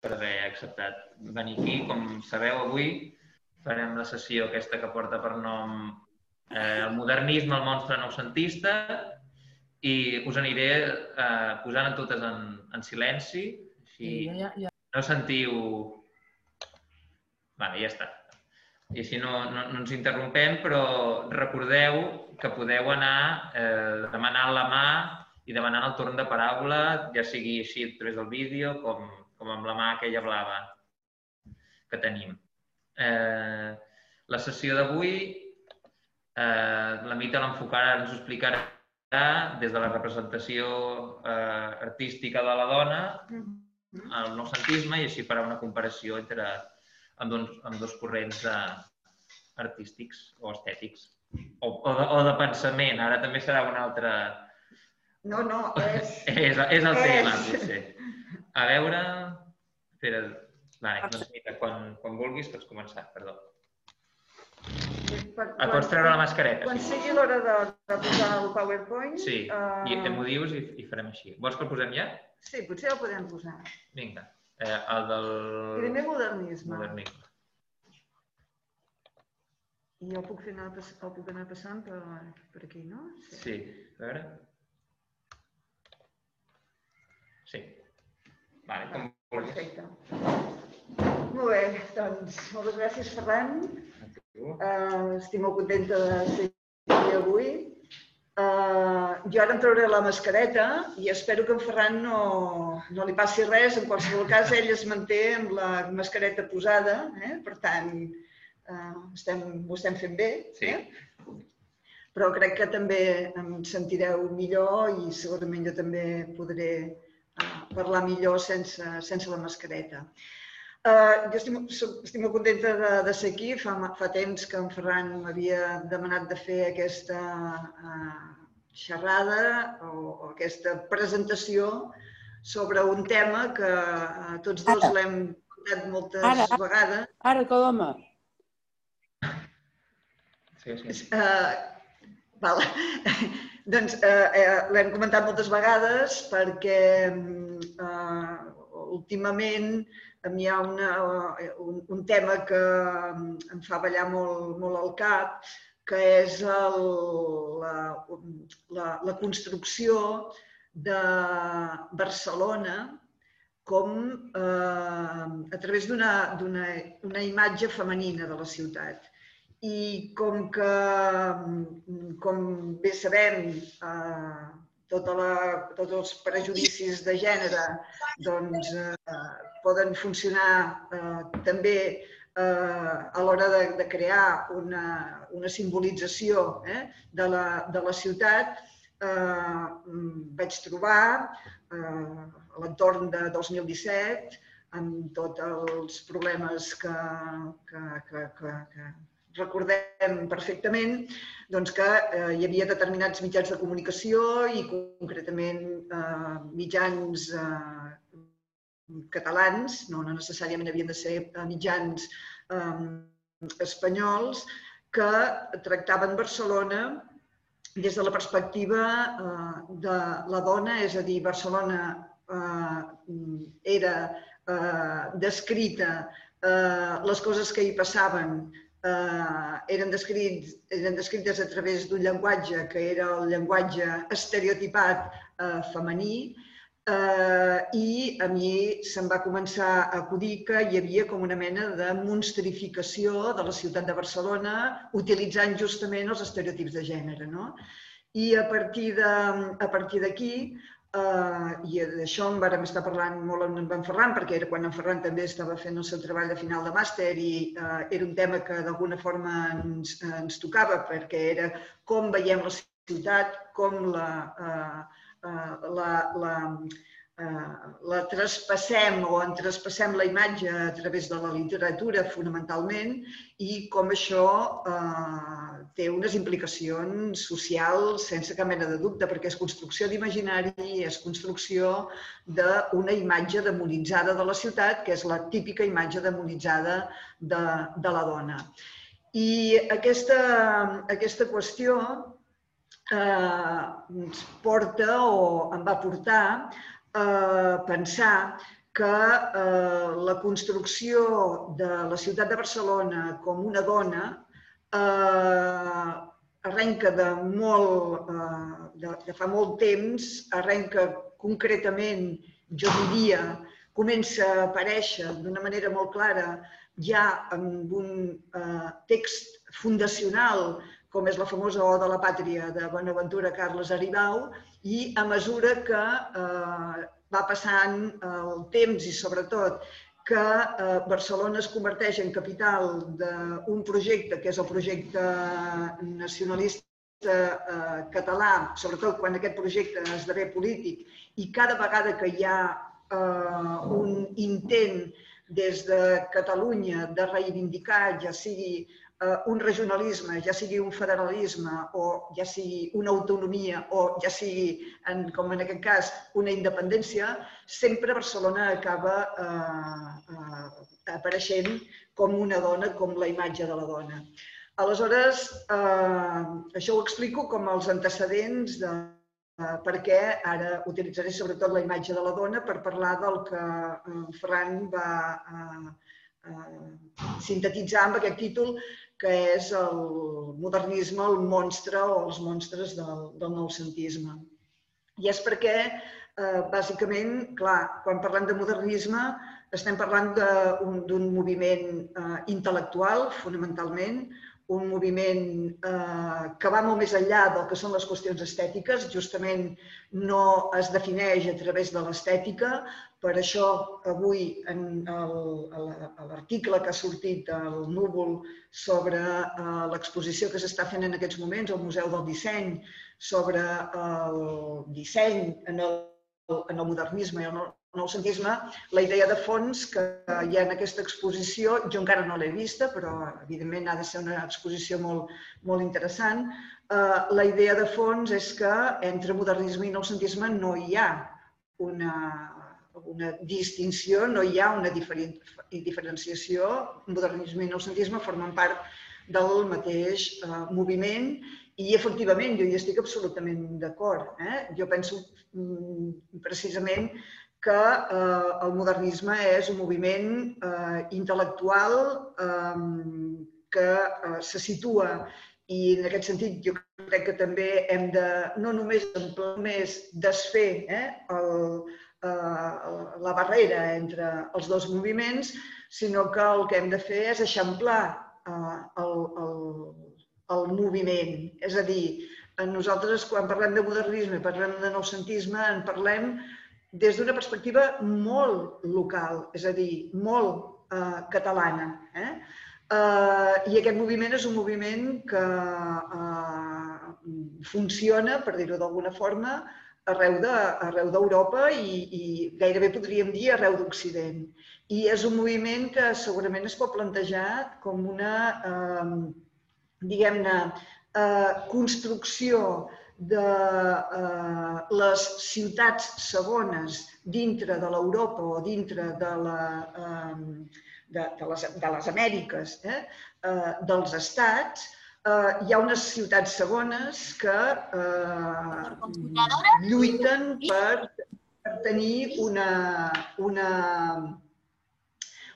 per haver acceptat venir aquí. Com sabeu, avui farem la sessió aquesta que porta per nom eh, el modernisme, el monstre noucentista, i us aniré eh, posant totes en, en silenci, així Sí, ja, ja. no sentiu... Vale, ja està. I així no, no, no ens interrompem, però recordeu que podeu anar eh, demanant la mà i demanant el torn de paraula, ja sigui així a través del vídeo com, com amb la mà aquella blava que tenim. Eh, la sessió d'avui, eh, la Mita l'enfocarà, ens ho explicarà des de la representació eh, artística de la dona el noucentisme i així farà una comparació entre amb dos, amb dos corrents de, artístics o estètics o, o, de, o de pensament. Ara també serà una altra... No, no, és... És, és el És. tema, potser. A veure... Espera, vale, doncs mira, quan, quan vulguis pots començar, perdó. per, Et pots treure la mascareta, Quan si sigui l'hora de, de posar el PowerPoint... Sí, i eh, m'ho dius i, i farem així. Vols que el posem ja? Sí, potser el podem posar. Vinga. Eh, el del... Primer modernisme. modernisme. I jo puc, fer anar, el puc anar passant per, per aquí, no? Sí, a veure. Sí. Vale, com vulguis. Perfecte. Molt bé, doncs moltes gràcies, Ferran. Uh, estic molt contenta de ser aquí avui. Uh, jo ara em trauré la mascareta i espero que en Ferran no, no li passi res. En qualsevol cas, ell es manté amb la mascareta posada, eh? per tant, uh, estem, ho estem fent bé. Sí. Eh? Però crec que també em sentireu millor i segurament jo també podré parlar millor sense, sense la mascareta. Uh, jo estic, estic molt contenta de, de ser aquí. Fa, fa temps que en Ferran m'havia demanat de fer aquesta uh, xerrada o, o aquesta presentació sobre un tema que uh, tots dos Ara. l'hem contat moltes Ara. vegades. Ara, Coloma. Sí, sí. Uh, val. Doncs uh, uh, l'hem comentat moltes vegades perquè uh, últimament a mi hi ha una, un, un tema que em fa ballar molt, molt al cap, que és el, la, la, la construcció de Barcelona com eh, a través d'una d'una una imatge femenina de la ciutat. I com que, com bé sabem, eh, tota la, tots els prejudicis de gènere doncs, eh, poden funcionar eh, també eh, a l'hora de, de crear una, una simbolització eh, de, la, de la ciutat, eh, vaig trobar eh, a l'entorn de 2017, amb tots els problemes que, que, que, que, que recordem perfectament, doncs que eh, hi havia determinats mitjans de comunicació i concretament eh, mitjans eh, catalans, no, no necessàriament havien de ser eh, mitjans eh, espanyols, que tractaven Barcelona des de la perspectiva eh, de la dona, és a dir, Barcelona eh, era eh, descrita, eh, les coses que hi passaven eh, eren, descrits, eren descrites a través d'un llenguatge que era el llenguatge estereotipat eh, femení, eh, i a mi se'm va començar a acudir que hi havia com una mena de monstrificació de la ciutat de Barcelona utilitzant justament els estereotips de gènere. No? I a partir d'aquí, eh, i d'això en vàrem estar parlant molt amb en Ferran, perquè era quan en Ferran també estava fent el seu treball de final de màster i eh, era un tema que d'alguna forma ens, ens tocava, perquè era com veiem la ciutat, com la, eh, eh, la, la, la traspassem o en traspassem la imatge a través de la literatura fonamentalment i com això eh, té unes implicacions socials sense cap mena de dubte, perquè és construcció d'imaginari, és construcció d'una imatge demonitzada de la ciutat, que és la típica imatge demonitzada de, de la dona. I aquesta, aquesta qüestió eh, ens porta o em va portar a pensar que eh, la construcció de la ciutat de Barcelona com una dona eh, arrenca de molt, eh, de, de fa molt temps, arrenca concretament, jo diria, comença a aparèixer d'una manera molt clara ja amb un eh, text fundacional com és la famosa Oda a la Pàtria de Bonaventura Carles Aribau, i a mesura que eh, va passant el temps i sobretot que eh, Barcelona es converteix en capital d'un projecte que és el projecte nacionalista eh, català, sobretot quan aquest projecte esdevé polític, i cada vegada que hi ha eh, un intent des de Catalunya de reivindicar, ja sigui eh, un regionalisme, ja sigui un federalisme o ja sigui una autonomia o ja sigui, en, com en aquest cas, una independència, sempre Barcelona acaba eh, eh, apareixent com una dona, com la imatge de la dona. Aleshores, eh, això ho explico com els antecedents de, eh, perquè ara utilitzaré sobretot la imatge de la dona per parlar del que eh, Ferran va eh, eh, sintetitzar amb aquest títol que és el modernisme, el monstre o els monstres del, del noucentisme. I és perquè, eh, bàsicament, clar, quan parlem de modernisme, estem parlant d'un moviment eh, intel·lectual, fonamentalment, un moviment eh, que va molt més enllà del que són les qüestions estètiques, justament no es defineix a través de l'estètica, per això avui en l'article que ha sortit al Núvol sobre eh, l'exposició que s'està fent en aquests moments al Museu del Disseny, sobre el disseny en el, en el modernisme i el noucentisme, la idea de fons que hi ha en aquesta exposició, jo encara no l'he vista, però evidentment ha de ser una exposició molt, molt interessant, eh, la idea de fons és que entre modernisme i noucentisme no hi ha una, una distinció, no hi ha una diferenciació. Modernisme i noucentisme formen part del mateix eh, moviment i, efectivament, jo hi estic absolutament d'acord. Eh? Jo penso mm, precisament que eh, el modernisme és un moviment eh, intel·lectual eh, que eh, se situa i en aquest sentit jo crec que també hem de no només, només desfer eh, el, la barrera entre els dos moviments, sinó que el que hem de fer és eixamplar eh, el, el, el moviment. És a dir, nosaltres quan parlem de modernisme, parlem de noucentisme, en parlem des d'una perspectiva molt local, és a dir, molt eh, catalana. Eh? Eh, I aquest moviment és un moviment que eh, funciona, per dir-ho d'alguna forma, arreu d'Europa de, i, i gairebé podríem dir arreu d'Occident. I és un moviment que segurament es pot plantejar com una, eh, diguem-ne, eh, construcció de eh, les ciutats segones dintre de l'Europa o dintre de, la, eh, de, de, les, de les Amèriques, eh, eh, dels estats, eh, hi ha unes ciutats segones que eh, lluiten per, per tenir una, una,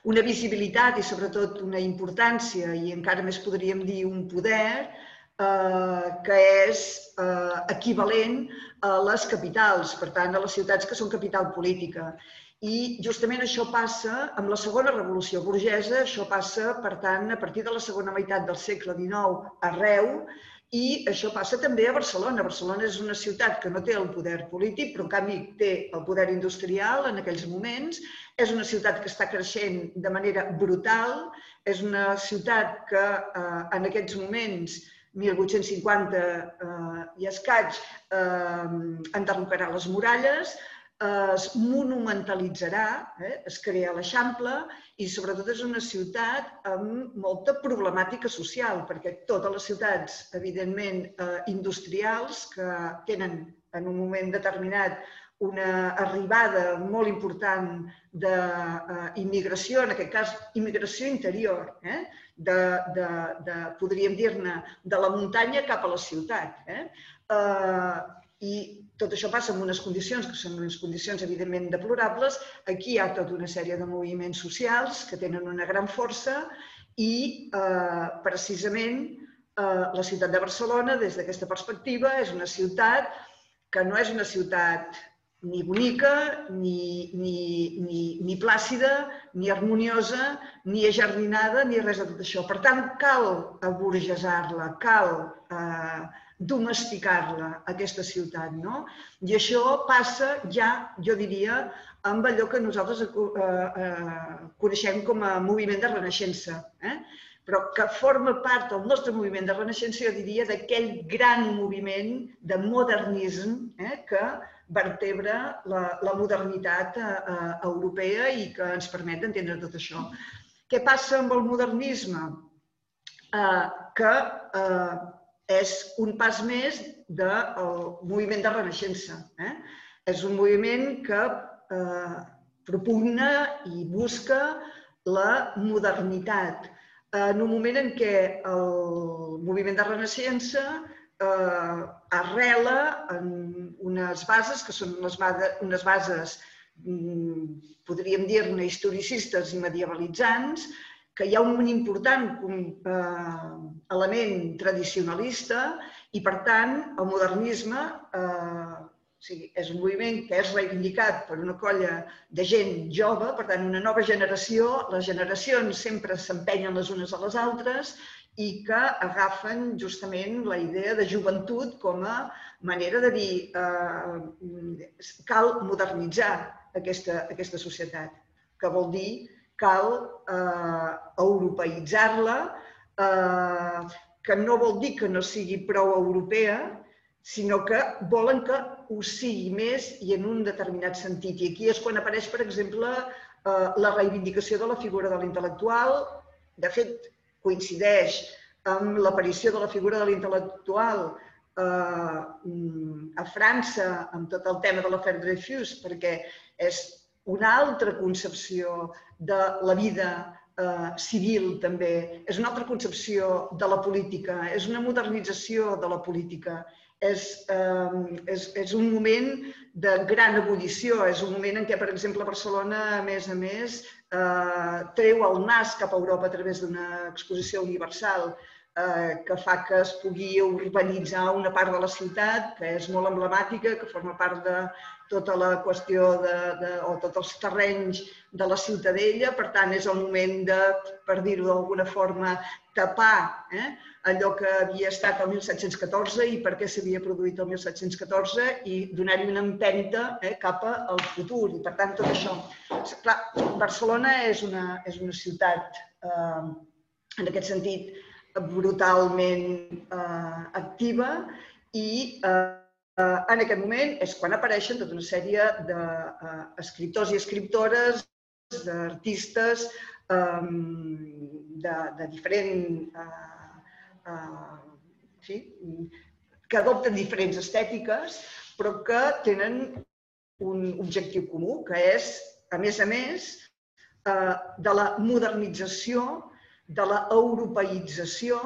una visibilitat i sobretot una importància i encara més podríem dir un poder eh, que és eh, equivalent a les capitals, per tant, a les ciutats que són capital política. I justament això passa amb la segona revolució burgesa, això passa, per tant, a partir de la segona meitat del segle XIX arreu, i això passa també a Barcelona. Barcelona és una ciutat que no té el poder polític, però en canvi té el poder industrial en aquells moments. És una ciutat que està creixent de manera brutal. És una ciutat que eh, en aquests moments 1850 eh, i escaig eh, enderrocarà les muralles, es monumentalitzarà, eh, es crea l'Eixample i sobretot és una ciutat amb molta problemàtica social, perquè totes les ciutats, evidentment, eh, industrials que tenen en un moment determinat una arribada molt important d'immigració, en aquest cas immigració interior, eh? de, de, de podríem dir-ne, de la muntanya cap a la ciutat. Eh? Eh, i tot això passa en unes condicions que són unes condicions evidentment deplorables. Aquí hi ha tota una sèrie de moviments socials que tenen una gran força i eh, precisament eh, la ciutat de Barcelona, des d'aquesta perspectiva, és una ciutat que no és una ciutat ni bonica, ni, ni, ni, ni plàcida, ni harmoniosa, ni ajardinada, ni res de tot això. Per tant, cal aburgesar-la, cal eh, domesticar-la, aquesta ciutat. No? I això passa ja, jo diria, amb allò que nosaltres eh, eh, coneixem com a moviment de renaixença, eh? però que forma part del nostre moviment de renaixença, jo diria, d'aquell gran moviment de modernisme eh? que vertebra la, la modernitat eh, eh, europea i que ens permet d'entendre tot això. Què passa amb el modernisme? Eh, que eh, és un pas més del moviment de renaixença. Eh? És un moviment que eh, propugna i busca la modernitat en un moment en què el moviment de renaixença eh, arrela en unes bases que són unes, unes bases, mm, podríem dir-ne, historicistes i medievalitzants, que hi ha un important eh, element tradicionalista i, per tant, el modernisme eh, és un moviment que és reivindicat per una colla de gent jove, per tant, una nova generació. Les generacions sempre s'empenyen les unes a les altres i que agafen justament la idea de joventut com a manera de dir eh, cal modernitzar aquesta, aquesta societat, que vol dir cal eh, europeïtzar-la, eh, que no vol dir que no sigui prou europea, sinó que volen que ho sigui més i en un determinat sentit. I aquí és quan apareix, per exemple, eh, la reivindicació de la figura de l'intel·lectual. De fet, coincideix amb l'aparició de la figura de l'intel·lectual eh, a França amb tot el tema de l'afer Dreyfus, perquè és una altra concepció de la vida eh, civil també, és una altra concepció de la política, és una modernització de la política. És, eh, és, és un moment de gran ebullició, és un moment en què, per exemple, Barcelona, a més a més, eh, treu el nas cap a Europa a través d'una exposició universal eh, que fa que es pugui urbanitzar una part de la ciutat, que és molt emblemàtica, que forma part de tota la qüestió de, de, o tots els terrenys de la ciutadella. Per tant, és el moment de, per dir-ho d'alguna forma, tapar eh, allò que havia estat el 1714 i per què s'havia produït el 1714 i donar-hi una empenta eh, cap al futur. I, per tant, tot això. Clar, Barcelona és una, és una ciutat, eh, en aquest sentit, brutalment eh, activa i eh, en aquest moment és quan apareixen tota una sèrie d'escriptors i escriptores, d'artistes eh, de, de diferent eh, eh, sí, que adopten diferents estètiques, però que tenen un objectiu comú, que és, a més a més, eh, de la modernització, de la europeïtzació.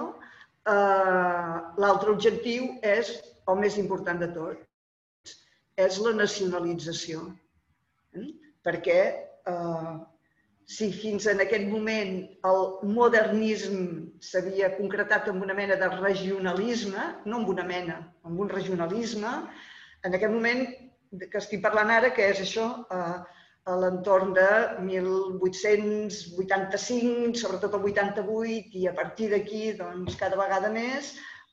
Eh, L'altre objectiu és, el més important de tot, és la nacionalització. Eh? Perquè eh, si fins en aquest moment el modernisme s'havia concretat en una mena de regionalisme, no amb una mena, amb un regionalisme, en aquest moment que estic parlant ara, que és això, eh, a l'entorn de 1885, sobretot el 88, i a partir d'aquí, doncs, cada vegada més,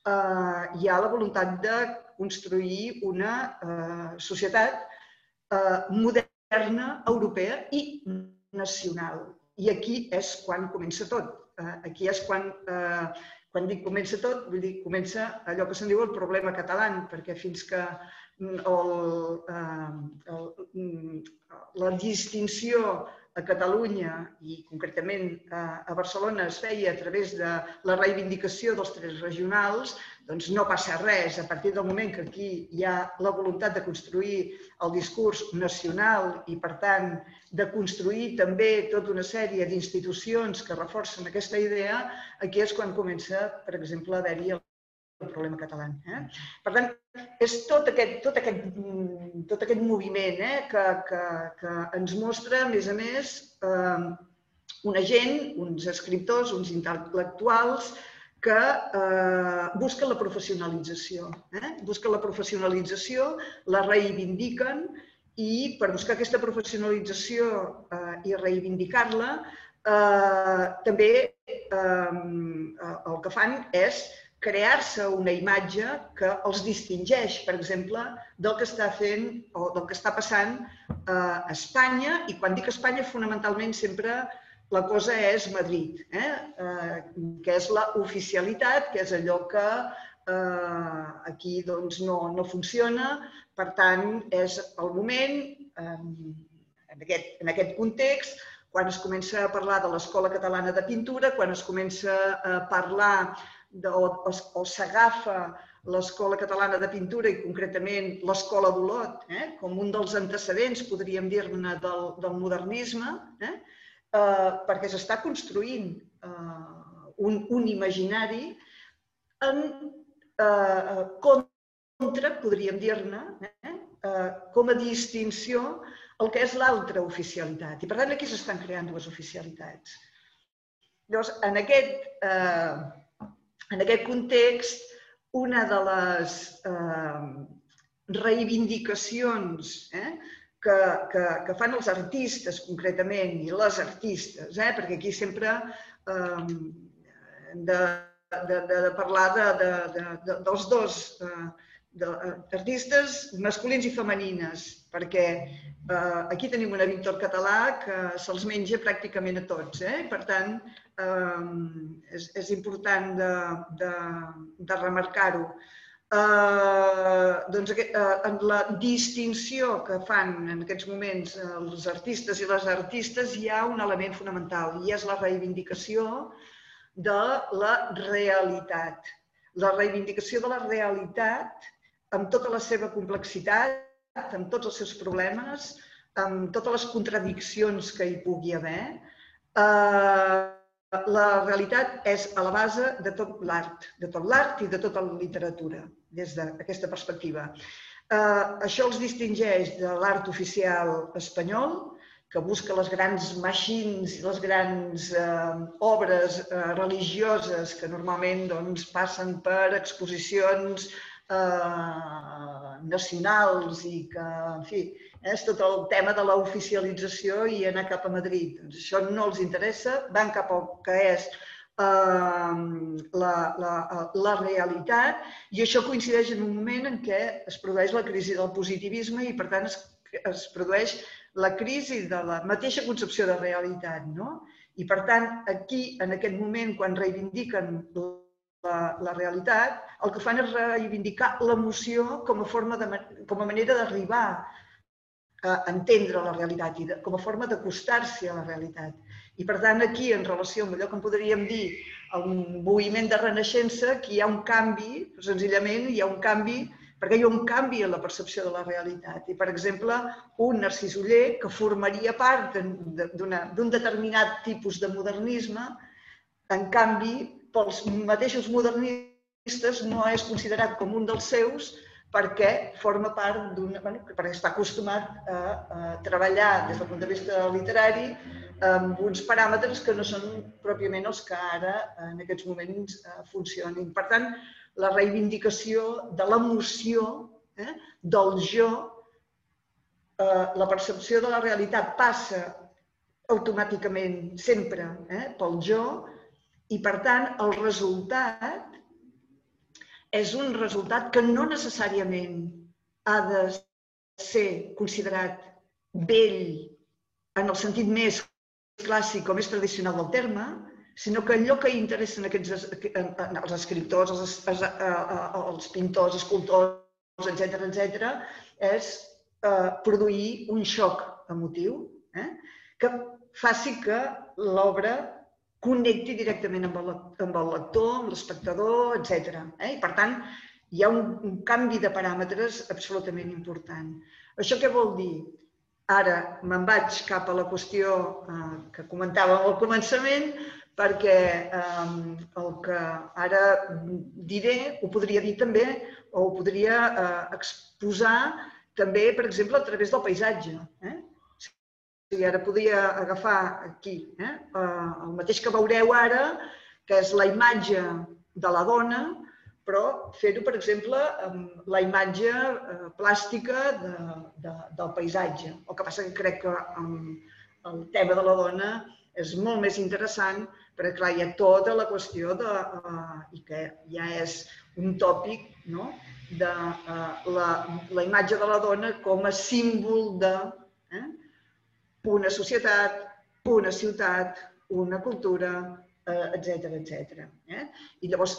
eh, hi ha la voluntat de construir una eh, societat eh, moderna, europea i nacional. I aquí és quan comença tot. Eh, aquí és quan, eh, quan dic comença tot, vull dir, comença allò que se'n diu el problema català, perquè fins que el, eh, el, mm, la distinció a Catalunya i concretament a Barcelona es feia a través de la reivindicació dels tres regionals, doncs no passa res. A partir del moment que aquí hi ha la voluntat de construir el discurs nacional i, per tant, de construir també tota una sèrie d'institucions que reforcen aquesta idea, aquí és quan comença, per exemple, a haver-hi el problema català. Eh? Per tant, és tot aquest, tot aquest, mm, tot aquest moviment eh, que, que, que ens mostra, a més a més, eh, una gent, uns escriptors, uns intel·lectuals, que eh, busquen la professionalització. Eh? Busquen la professionalització, la reivindiquen i per buscar aquesta professionalització eh, i reivindicar-la, eh, també eh, el que fan és crear-se una imatge que els distingeix, per exemple, del que està fent o del que està passant a Espanya. I quan dic Espanya, fonamentalment sempre la cosa és Madrid, eh? Eh, que és la oficialitat, que és allò que eh, aquí doncs, no, no funciona. Per tant, és el moment, eh, en, aquest, en aquest context, quan es comença a parlar de l'Escola Catalana de Pintura, quan es comença a parlar de, o, o s'agafa l'Escola Catalana de Pintura i concretament l'Escola d'Olot, eh, com un dels antecedents, podríem dir-ne, del, del modernisme, eh, eh, perquè s'està construint eh, un, un imaginari en eh, contra, podríem dir-ne, eh, eh, com a distinció el que és l'altra oficialitat. I per tant aquí s'estan creant dues oficialitats. Llavors, en aquest, eh, en aquest context, una de les eh, reivindicacions eh, que, que, que fan els artistes concretament i les artistes, eh, perquè aquí sempre eh, de, de, de, de parlar de, de, de, de, dels dos eh, d'artistes masculins i femenines, perquè eh, aquí tenim una Víctor català que se'ls menja pràcticament a tots. Eh? Per tant, eh, és, és important de, de, de remarcar-ho. Eh, doncs, eh, en la distinció que fan en aquests moments els artistes i les artistes hi ha un element fonamental i és la reivindicació de la realitat. La reivindicació de la realitat amb tota la seva complexitat, amb tots els seus problemes, amb totes les contradiccions que hi pugui haver, eh, la realitat és a la base de tot l'art, de tot l'art i de tota la literatura, des d'aquesta perspectiva. Eh, això els distingeix de l'art oficial espanyol, que busca les grans machines les grans eh, obres eh, religioses que normalment doncs, passen per exposicions eh, nacionals i que, en fi, és tot el tema de l'oficialització i anar cap a Madrid. Doncs això no els interessa, van cap al que és eh, la, la, la realitat i això coincideix en un moment en què es produeix la crisi del positivisme i, per tant, es, es produeix la crisi de la mateixa concepció de realitat. No? I, per tant, aquí, en aquest moment, quan reivindiquen la, la realitat, el que fan és reivindicar l'emoció com a forma de, com a manera d'arribar a entendre la realitat i de, com a forma d'acostar-se a la realitat. I per tant, aquí, en relació amb allò que en podríem dir el moviment de renaixença, que hi ha un canvi, senzillament hi ha un canvi, perquè hi ha un canvi en la percepció de la realitat. I, per exemple, un Narcís Uller, que formaria part d'un determinat tipus de modernisme, en canvi, pels mateixos modernistes no és considerat com un dels seus, perquè forma part d'un... Bueno, perquè està acostumat a, a treballar des del punt de vista literari amb uns paràmetres que no són pròpiament els que ara, en aquests moments, eh, funcionin. Per tant, la reivindicació de l'emoció, eh, del jo, eh, la percepció de la realitat passa automàticament sempre eh, pel jo i, per tant, el resultat és un resultat que no necessàriament ha de ser considerat vell en el sentit més clàssic o més tradicional del terme, sinó que allò que interessa en aquests, els escriptors, els, els, els pintors, escultors, etc etc, és eh, produir un xoc emotiu eh, que faci que l'obra connecti directament amb el, amb el lector, amb l'espectador, etc. Eh? I, per tant, hi ha un, un canvi de paràmetres absolutament important. Això què vol dir? Ara me'n vaig cap a la qüestió eh, que comentàvem al començament, perquè eh, el que ara diré ho podria dir també o ho podria eh, exposar també, per exemple, a través del paisatge. Eh? O ara podria agafar aquí eh, eh, el mateix que veureu ara, que és la imatge de la dona, però fer-ho, per exemple, amb la imatge eh, plàstica de, de, del paisatge. El que passa que crec que amb el tema de la dona és molt més interessant perquè, clar, hi ha tota la qüestió de, uh, i que ja és un tòpic, no?, de uh, la, la imatge de la dona com a símbol de eh, una societat, una ciutat, una cultura, etc uh, etc. Eh? I llavors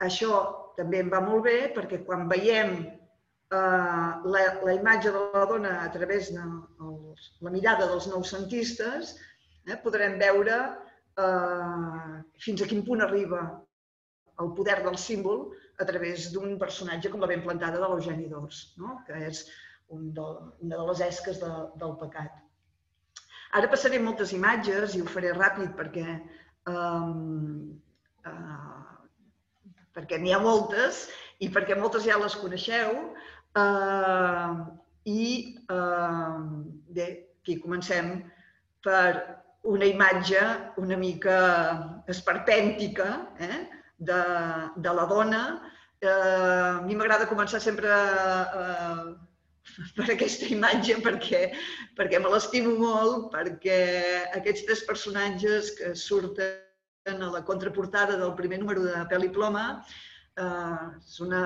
això també em va molt bé perquè quan veiem eh, la, la imatge de la dona a través de els, la mirada dels noucentistes, eh, podrem veure eh, fins a quin punt arriba el poder del símbol a través d'un personatge com la ben plantada de l'Eugeni d'Ors, no? que és un de, una de les esques de, del pecat. Ara passaré moltes imatges i ho faré ràpid perquè eh, eh, perquè n'hi ha moltes i perquè moltes ja les coneixeu. Eh, I eh, bé, aquí comencem per una imatge una mica esperpèntica eh, de, de la dona. Eh, a mi m'agrada començar sempre eh, per aquesta imatge perquè, perquè me l'estimo molt, perquè aquests tres personatges que surten a la contraportada del primer número de Pèl i Ploma. Eh, és, una,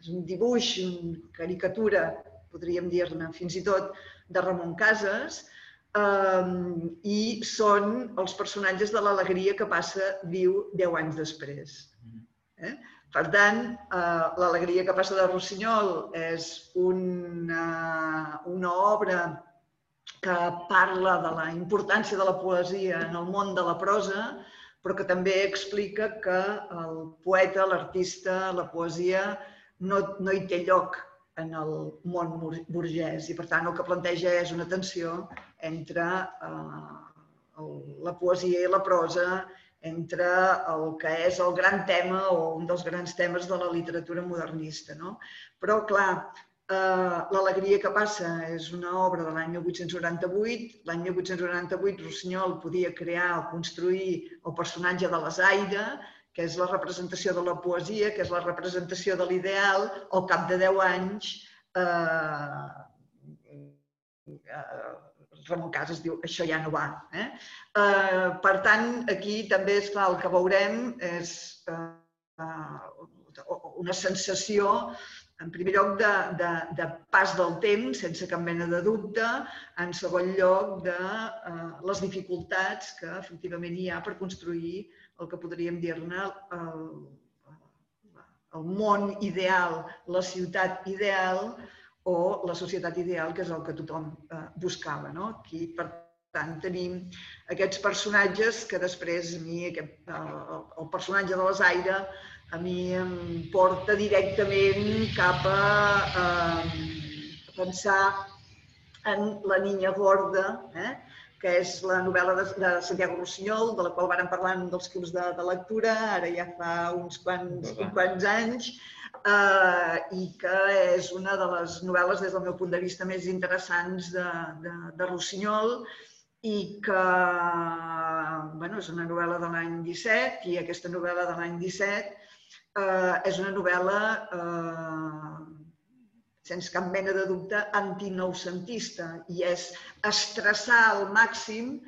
és un dibuix, una caricatura, podríem dir-ne, fins i tot, de Ramon Casas, eh, i són els personatges de l'alegria que passa viu deu anys després. Eh? Per tant, eh, l'alegria que passa de Rossinyol és una, una obra que parla de la importància de la poesia en el món de la prosa, però que també explica que el poeta, l'artista, la poesia no, no hi té lloc en el món burgès. I, per tant, el que planteja és una tensió entre eh, la poesia i la prosa, entre el que és el gran tema o un dels grans temes de la literatura modernista. No? Però, clar, Eh, L'alegria que passa és una obra de l'any 1898. L'any 1898 Rossinyol podia crear o construir el personatge de l'Azaire, que és la representació de la poesia, que és la representació de l'ideal, al cap de 10 anys eh, eh, Ramon Casas diu això ja no va. Eh? Eh, per tant, aquí també, és clar, el que veurem és eh, una sensació en primer lloc, de, de, de pas del temps, sense cap mena de dubte. En segon lloc, de eh, les dificultats que efectivament hi ha per construir el que podríem dir-ne el, el món ideal, la ciutat ideal o la societat ideal, que és el que tothom eh, buscava. No? Aquí, per tant, tenim aquests personatges que després a mi, aquest, el, el personatge de les Aire, a mi em porta directament cap a, a, a pensar en La niña gorda, eh? Que és la novel·la de, de Santiago Rossinyol, de la qual vàrem parlar en dels clubs de, de lectura, ara ja fa uns quants, uns quants anys, eh, i que és una de les novel·les, des del meu punt de vista, més interessants de, de, de Rossinyol, i que bueno, és una novel·la de l'any 17, i aquesta novel·la de l'any 17 eh, és una novel·la, eh, sense cap mena de dubte, antinoucentista i és estressar al màxim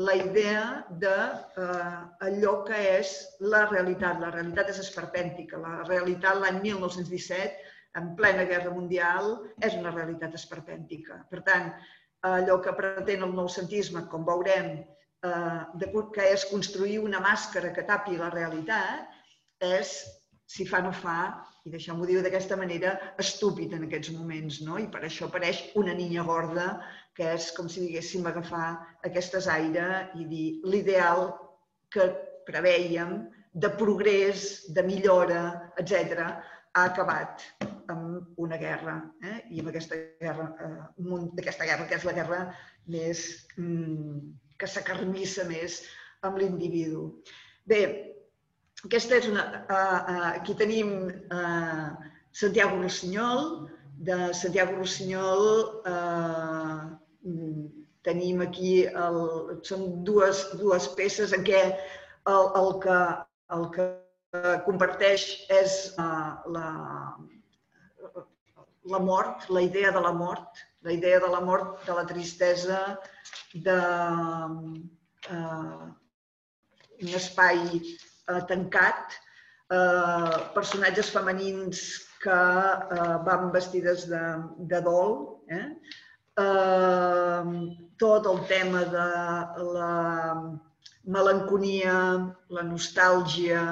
la idea de eh, que és la realitat. La realitat és esperpèntica. La realitat l'any 1917, en plena Guerra Mundial, és una realitat esperpèntica. Per tant, allò que pretén el noucentisme, com veurem, eh, de, que és construir una màscara que tapi la realitat, és si fa no fa, i deixeu-m'ho dir d'aquesta manera, estúpid en aquests moments, no? I per això apareix una niña gorda, que és com si diguéssim agafar aquestes aire i dir l'ideal que preveiem de progrés, de millora, etc, ha acabat amb una guerra. Eh? i amb aquesta guerra, eh, d'aquesta guerra, que és la guerra més, mm, que s'acarnissa més amb l'individu. Bé, aquesta és una... Uh, aquí tenim uh, Santiago Rossinyol. De Santiago Rossinyol uh, tenim aquí... El, són dues, dues peces en què el, el, que, el que comparteix és uh, la, la mort, la idea de la mort, la idea de la mort, de la tristesa, de uh, un espai eh, tancat, eh, personatges femenins que eh, van vestides de, de dol, eh? Eh, tot el tema de la melanconia, la nostàlgia,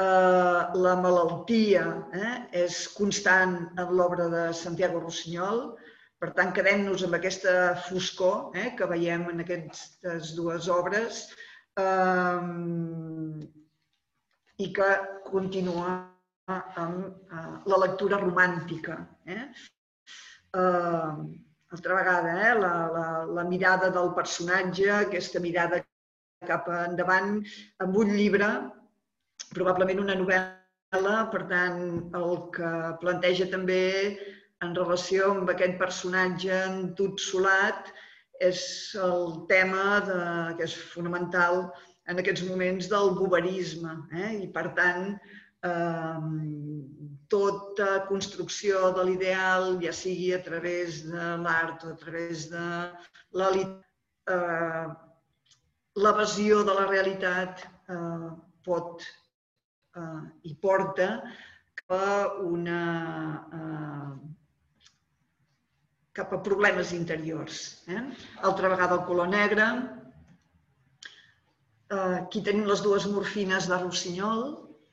eh, la malaltia, eh? és constant en l'obra de Santiago Rossinyol, per tant, quedem-nos amb aquesta foscor eh, que veiem en aquestes dues obres, eh, i que continua amb eh, la lectura romàntica. Eh? Eh, altra vegada, eh? la, la, la mirada del personatge, aquesta mirada cap endavant, amb un llibre, probablement una novel·la, per tant, el que planteja també en relació amb aquest personatge entutsolat és el tema de, que és fonamental en aquests moments del boberisme. Eh? I, per tant, eh, tota construcció de l'ideal, ja sigui a través de l'art o a través de la eh, l'evasió de la realitat eh, pot eh, i porta cap a una eh, cap a problemes interiors. Eh? Altra vegada el color negre, aquí tenim les dues morfines de Rossinyol.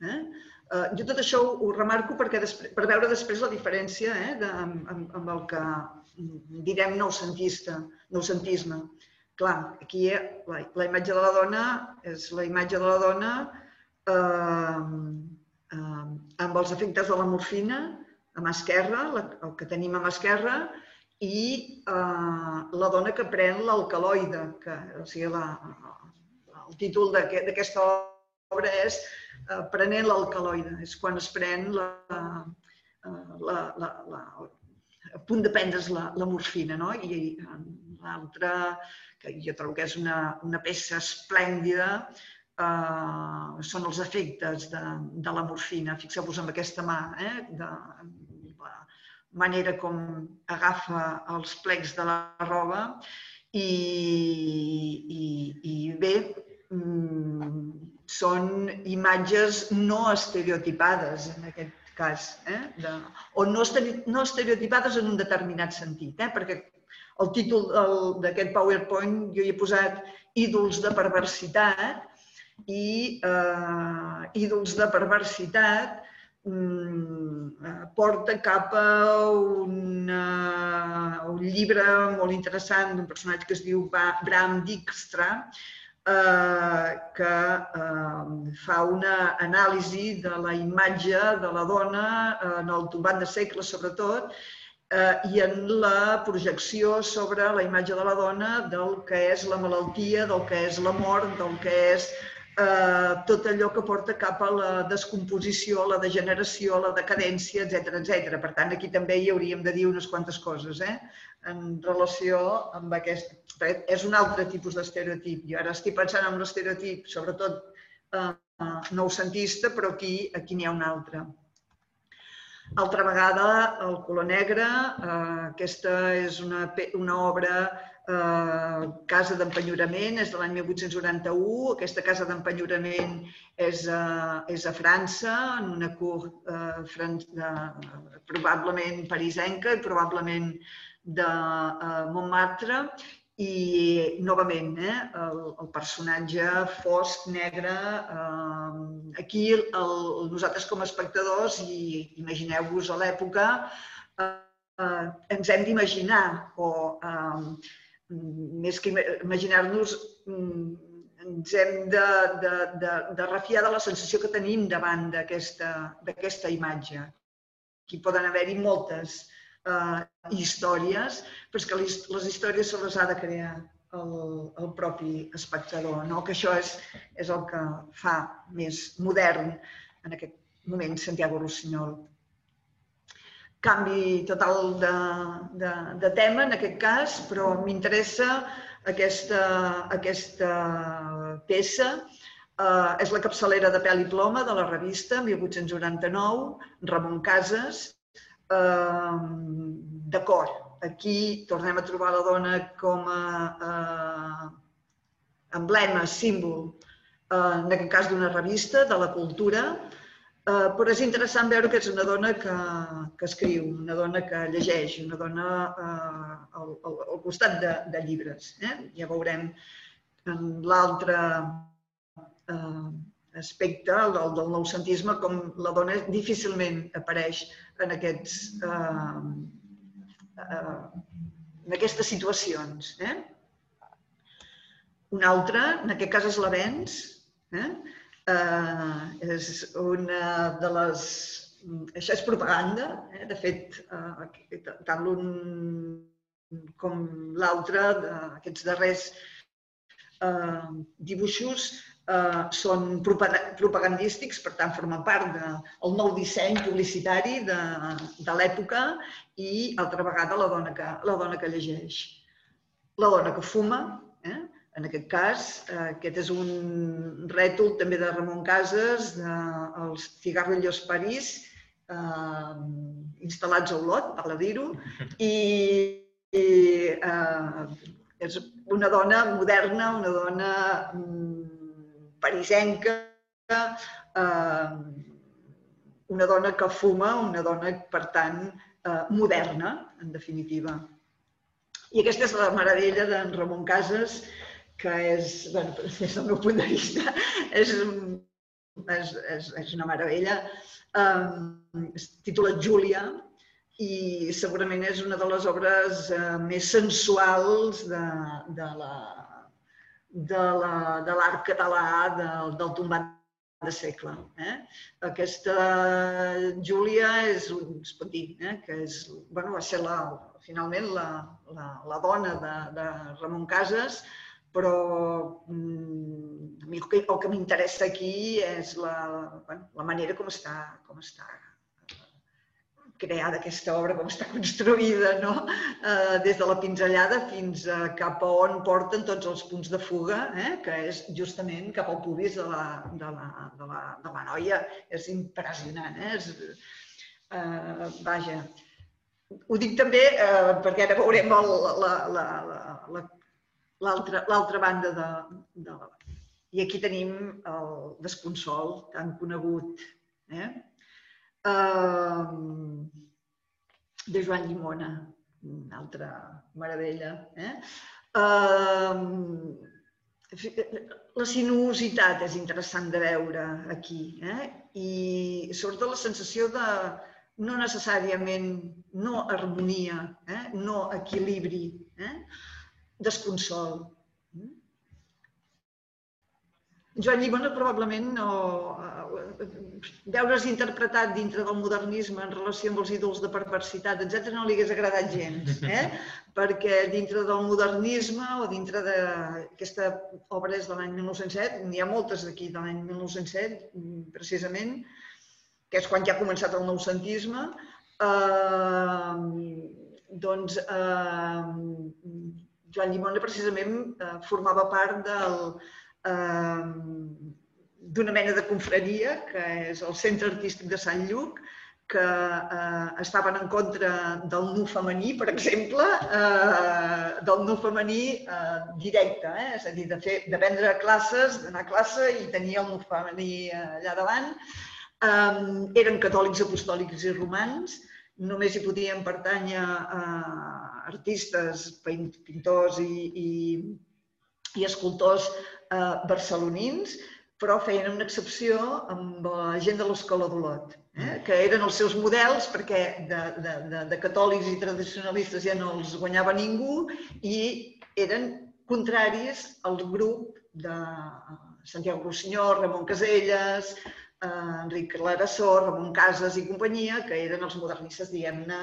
Eh? Eh, jo tot això ho, ho remarco perquè després, per veure després la diferència eh, de, amb, amb el que direm noucentista, noucentisme. Clar, aquí la, la imatge de la dona és la imatge de la dona eh, eh, amb els efectes de la morfina a mà esquerra, la, el que tenim a mà esquerra, i eh, la dona que pren l'alcaloide, que o sigui, la, el títol d'aquesta obra és eh, Prenent l'alcaloide, és quan es pren la, eh, la, la, la, a punt de prendre's la, la morfina, no? I l'altra, que jo trobo que és una, una peça esplèndida, eh, són els efectes de, de la morfina. Fixeu-vos amb aquesta mà, eh? de, la manera com agafa els plecs de la roba i, i, i bé, són imatges no estereotipades, en aquest cas, eh? de, o no, no estereotipades en un determinat sentit, eh? perquè el títol d'aquest PowerPoint jo hi he posat ídols de perversitat i eh, ídols de perversitat mm, porta cap a un llibre molt interessant d'un personatge que es diu Bram Dijkstra, eh, que eh, fa una anàlisi de la imatge de la dona en el tombat de segle, sobretot, eh, i en la projecció sobre la imatge de la dona del que és la malaltia, del que és la mort, del que és eh, tot allò que porta cap a la descomposició, la degeneració, la decadència, etc etc. Per tant, aquí també hi hauríem de dir unes quantes coses eh? en relació amb aquest... És un altre tipus d'estereotip. Jo ara estic pensant en l'estereotip, sobretot eh, noucentista, però aquí aquí n'hi ha un altre. Altra vegada, el color negre, eh, aquesta és una, una obra eh, casa d'empenyorament, és de l'any 1891. Aquesta casa d'empenyorament és, eh, és a França, en una curt eh, fran eh, probablement parisenca i probablement de eh, Montmartre i, novament, eh, el, el personatge fosc, negre, eh, aquí el, nosaltres com a espectadors, i imagineu-vos a l'època, eh, ens hem d'imaginar o eh, més que imaginar-nos, mm, ens hem de, de, de, de refiar de la sensació que tenim davant d'aquesta imatge. Aquí poden haver-hi moltes, eh, històries, però és que les, les històries se les ha de crear el, el propi espectador, no? que això és, és el que fa més modern en aquest moment Santiago Rossinyol. Canvi total de, de, de tema en aquest cas, però m'interessa aquesta, aquesta peça. Eh, és la capçalera de pèl i ploma de la revista, 1899, Ramon Casas. Eh, D'acord, aquí tornem a trobar la dona com a eh, emblema, símbol, eh, en aquest cas d'una revista, de la cultura, Eh, però és interessant veure que és una dona que, que escriu, una dona que llegeix, una dona eh, al, al, al costat de, de llibres. Eh? Ja veurem en l'altre eh, aspecte, el del, del noucentisme, com la dona difícilment apareix en, aquests, eh, eh, en aquestes situacions. Eh? Un altre, en aquest cas és l'Avenç, eh? Eh, és una de les... Això és propaganda, eh? de fet, eh, tant l'un com l'altre, aquests darrers eh, dibuixos, eh, són propagandístics, per tant, formen part del de, nou disseny publicitari de, de l'època i, altra vegada, la dona que, la dona que llegeix. La dona que fuma, eh? En aquest cas, eh, aquest és un rètol també de Ramon Casas, dels de Cigarrillos París, eh, instal·lats a Olot, val a dir-ho, i, i eh, és una dona moderna, una dona mm, parisenca, eh, una dona que fuma, una dona, per tant, eh, moderna, en definitiva. I aquesta és la meravella d'en Ramon Casas, que és, bueno, des del meu punt de vista, és, és, és, és una meravella. Um, es titula Júlia i segurament és una de les obres uh, més sensuals de, de la de la, català del, del tombat de segle. Eh? Aquesta Júlia és, es pot dir, eh? que és, bueno, va ser la, finalment la, la, la dona de, de Ramon Casas, però mm, el que, el que m'interessa aquí és la, bueno, la manera com està, com està creada aquesta obra, com està construïda, no? Eh, des de la pinzellada fins a cap a on porten tots els punts de fuga, eh? que és justament cap al pubis de la, de la, de la, de la noia. És impressionant. Eh? És, eh, vaja, ho dic també eh, perquè ara veurem el, la, la, la, la l'altra banda de, de la... I aquí tenim el desconsol tan conegut eh? Uh, de Joan Llimona, una altra meravella. Eh? Uh, la sinuositat és interessant de veure aquí eh? i sobretot la sensació de no necessàriament no harmonia, eh? no equilibri, eh? Desconsol. Joan Llimona probablement no... Eh, veure's interpretat dintre del modernisme en relació amb els ídols de perversitat, etc no li hagués agradat gens, eh? perquè dintre del modernisme o dintre d'aquesta obra és de l'any 1907, n'hi ha moltes d'aquí de l'any 1907, precisament, que és quan ja ha començat el noucentisme, eh, doncs eh, Joan Llimona precisament eh, formava part del, eh, d'una mena de confraria, que és el Centre Artístic de Sant Lluc, que eh, estaven en contra del nu femení, per exemple, eh, del nu femení eh, directe, eh? és a dir, de, fer, de prendre classes, d'anar a classe i tenir el nu femení eh, allà davant. Eh, eren catòlics apostòlics i romans, només hi podien pertànyer eh, artistes, pintors i, i, i escultors eh, barcelonins, però feien una excepció amb la gent de l'Escola d'Olot, eh? Mm. que eren els seus models perquè de, de, de, de catòlics i tradicionalistes ja no els guanyava ningú i eren contraris al grup de Santiago Rossinyol, Ramon Caselles, eh, Enric Larassó, Ramon Casas i companyia, que eren els modernistes, diguem-ne,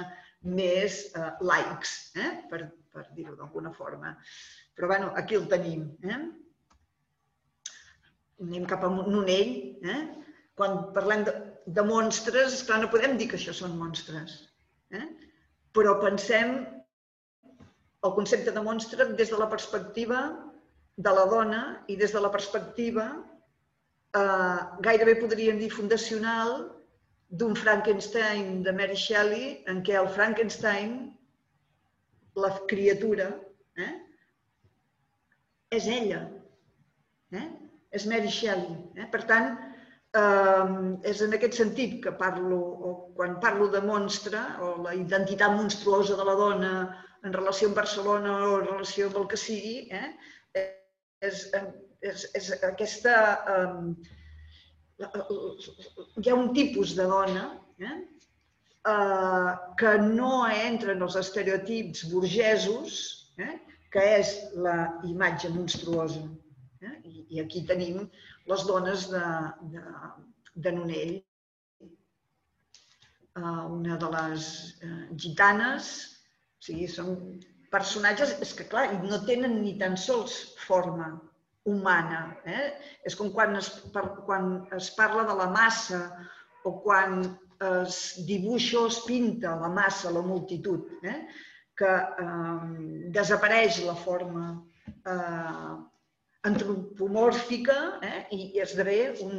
més eh, laics, eh? per, per dir-ho d'alguna forma. Però bueno, aquí el tenim. Eh? Anem cap a Nonell. Eh? Quan parlem de, de monstres, esclar, no podem dir que això són monstres. Eh? Però pensem el concepte de monstre des de la perspectiva de la dona i des de la perspectiva eh, gairebé podríem dir fundacional d'un Frankenstein de Mary Shelley en què el Frankenstein, la criatura, eh, és ella, eh? és Mary Shelley. Eh? Per tant, eh, és en aquest sentit que parlo, o quan parlo de monstre, o la identitat monstruosa de la dona en relació amb Barcelona o en relació amb el que sigui, eh? és, és, és aquesta... Eh, hi ha un tipus de dona eh? Eh, que no entra en els estereotips burgesos, eh? que és la imatge monstruosa. Eh? I, I aquí tenim les dones de, de, de Nonell. Uh, una de les uh, gitanes, o sigui, són personatges, és que clar, no tenen ni tan sols forma humana. Eh? És com quan es, quan es parla de la massa o quan es dibuixa o es pinta la massa, la multitud. Eh? que eh, desapareix la forma eh, antropomòrfica eh, i, i esdevé un,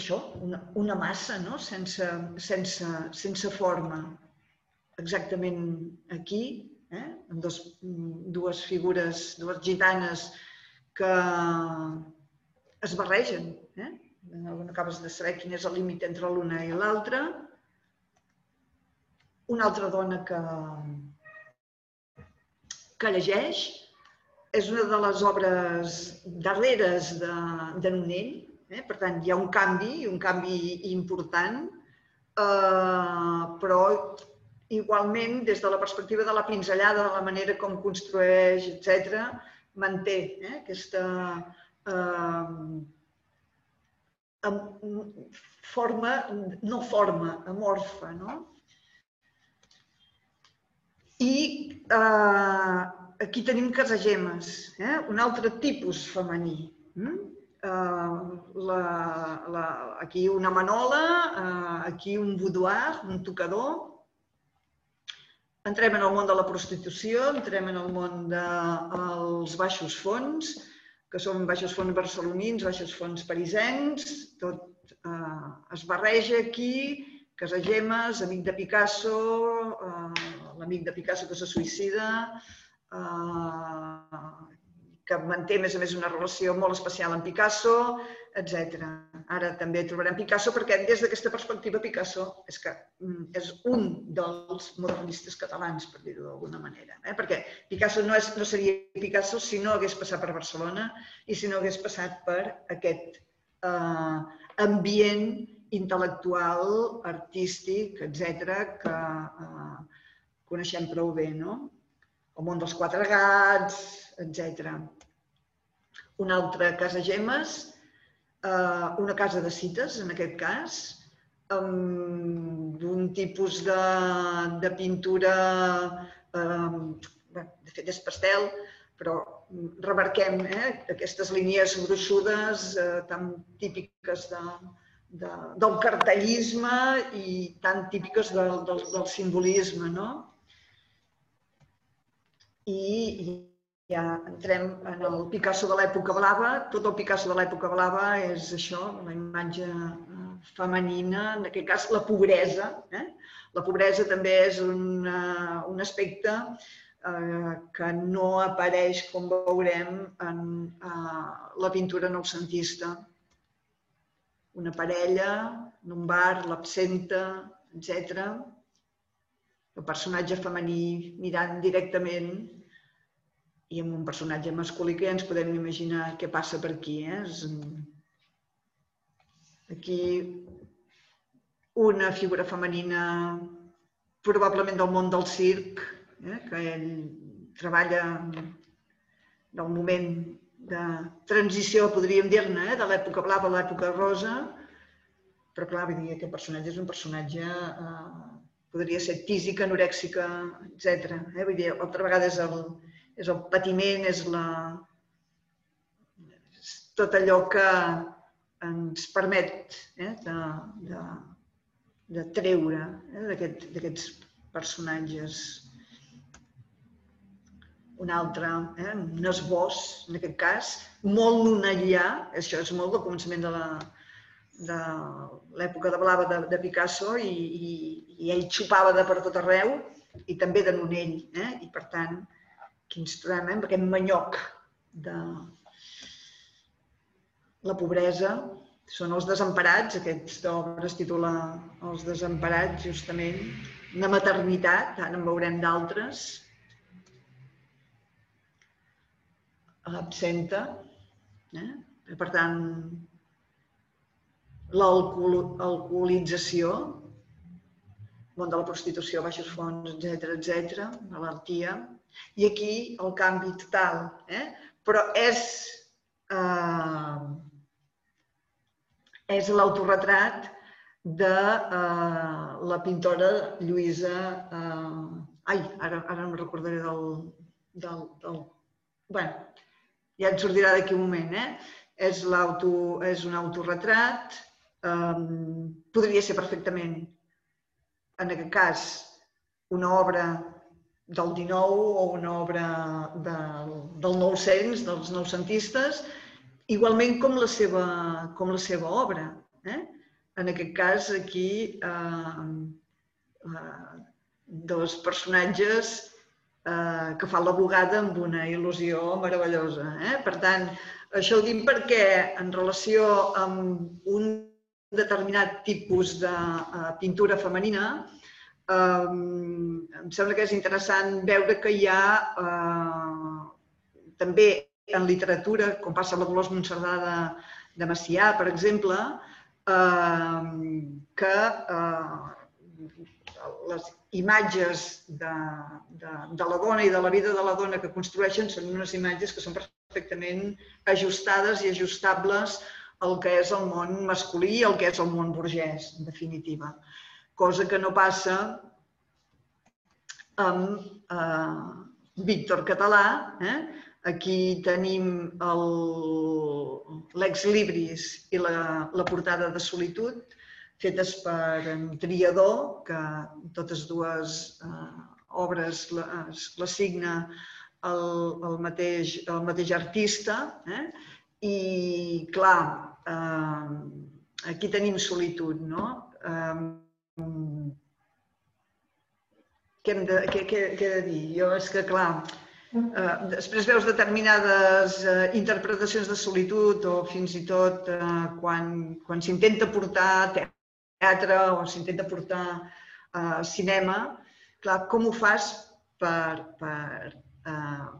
això, una, una massa no? sense, sense, sense forma. Exactament aquí, eh? amb dos, dues figures, dues gitanes que es barregen. Eh? No acabes de saber quin és el límit entre l'una i l'altra, una altra dona que, que llegeix. És una de les obres darreres de, de Nonell, eh? per tant, hi ha un canvi, un canvi important, eh, però igualment, des de la perspectiva de la pinzellada, de la manera com construeix, etc, manté eh? aquesta eh, forma, no forma, amorfa, no? I eh, aquí tenim casagemes, eh? un altre tipus femení. Mm? Eh, la, la, aquí una manola, eh, aquí un boudoir, un tocador. Entrem en el món de la prostitució, entrem en el món dels de, baixos fons, que són baixos fons barcelonins, baixos fons parisencs, tot eh, es barreja aquí, Casagemes, amic de Picasso, eh, l'amic de Picasso que se suïcida, eh, que manté, a més a més, una relació molt especial amb Picasso, etc. Ara també trobarem Picasso perquè des d'aquesta perspectiva Picasso és que mm, és un dels modernistes catalans, per dir-ho d'alguna manera. Eh? Perquè Picasso no, és, no seria Picasso si no hagués passat per Barcelona i si no hagués passat per aquest eh, ambient intel·lectual, artístic, etc que eh, coneixem prou bé, no? El món dels quatre gats, etc. Una altra casa gemes, eh, una casa de cites, en aquest cas, d'un tipus de, de pintura, eh, de fet és pastel, però remarquem eh, aquestes línies gruixudes eh, tan típiques de, de, del cartellisme i tan típiques del, del, del simbolisme, no? i ja entrem en el Picasso de l'època blava. Tot el Picasso de l'època blava és això, la imatge eh, femenina, en aquest cas la pobresa. Eh? La pobresa també és un, un aspecte eh, que no apareix, com veurem, en eh, la pintura noucentista. Una parella en un bar, l'absenta, etc. El personatge femení mirant directament i amb un personatge masculí que ja ens podem imaginar què passa per aquí. Eh? És... Aquí una figura femenina probablement del món del circ, eh? que ell treballa del moment de transició, podríem dir-ne, eh? de l'època blava a l'època rosa, però clar, vull dir, aquest personatge és un personatge eh, podria ser tísica, anorèxica, etc. Eh? Vull dir, altra vegada és el, és el patiment, és la... És tot allò que ens permet eh? de, de, de treure eh? d'aquests aquest, personatges. Un altre, eh? un esbós, en aquest cas, molt lunellà, això és molt del començament de la, de l'època de Blava de, de Picasso i, i, i ell xupava de per tot arreu i també de Nonell. Eh? I per tant, aquí ens trobem eh? amb aquest manyoc de la pobresa. Són els desemparats, aquesta obra es titula Els desemparats, justament. Una maternitat, ara en veurem d'altres. L'absenta. Eh? Per tant, l'alcoholització, món de la prostitució, baixos fons, etc etc, malaltia. I aquí el canvi total. Eh? Però és, eh, és l'autorretrat de eh, la pintora Lluïsa... Eh, ai, ara, ara em recordaré del... del, del bueno, ja et sortirà d'aquí un moment. Eh? És, és un autorretrat um, podria ser perfectament, en aquest cas, una obra del 19 o una obra del, del 900, dels noucentistes, igualment com la seva, com la seva obra. Eh? En aquest cas, aquí, eh, eh, dos personatges eh, que fan la bugada amb una il·lusió meravellosa. Eh? Per tant, això ho dic perquè en relació amb un determinat tipus de uh, pintura femenina, um, em sembla que és interessant veure que hi ha uh, també en literatura, com passa la Dolors Montserrat de, de Macià, per exemple, uh, que uh, les imatges de, de, de la dona i de la vida de la dona que construeixen són unes imatges que són perfectament ajustades i ajustables el que és el món masculí i el que és el món burgès, en definitiva. Cosa que no passa amb eh, Víctor Català. Eh? Aquí tenim l'ex Libris i la, la portada de Solitud, fetes per en Triador, que totes dues eh, obres les, les signa el, el, mateix, el mateix artista. Eh? I, clar, eh, aquí tenim solitud, no? Eh, què, hem de, què, què, què he de dir? Jo és que, clar, eh, després veus determinades eh, interpretacions de solitud o fins i tot eh, quan, quan s'intenta portar teatre o s'intenta portar eh, cinema, clar, com ho fas per, per, eh,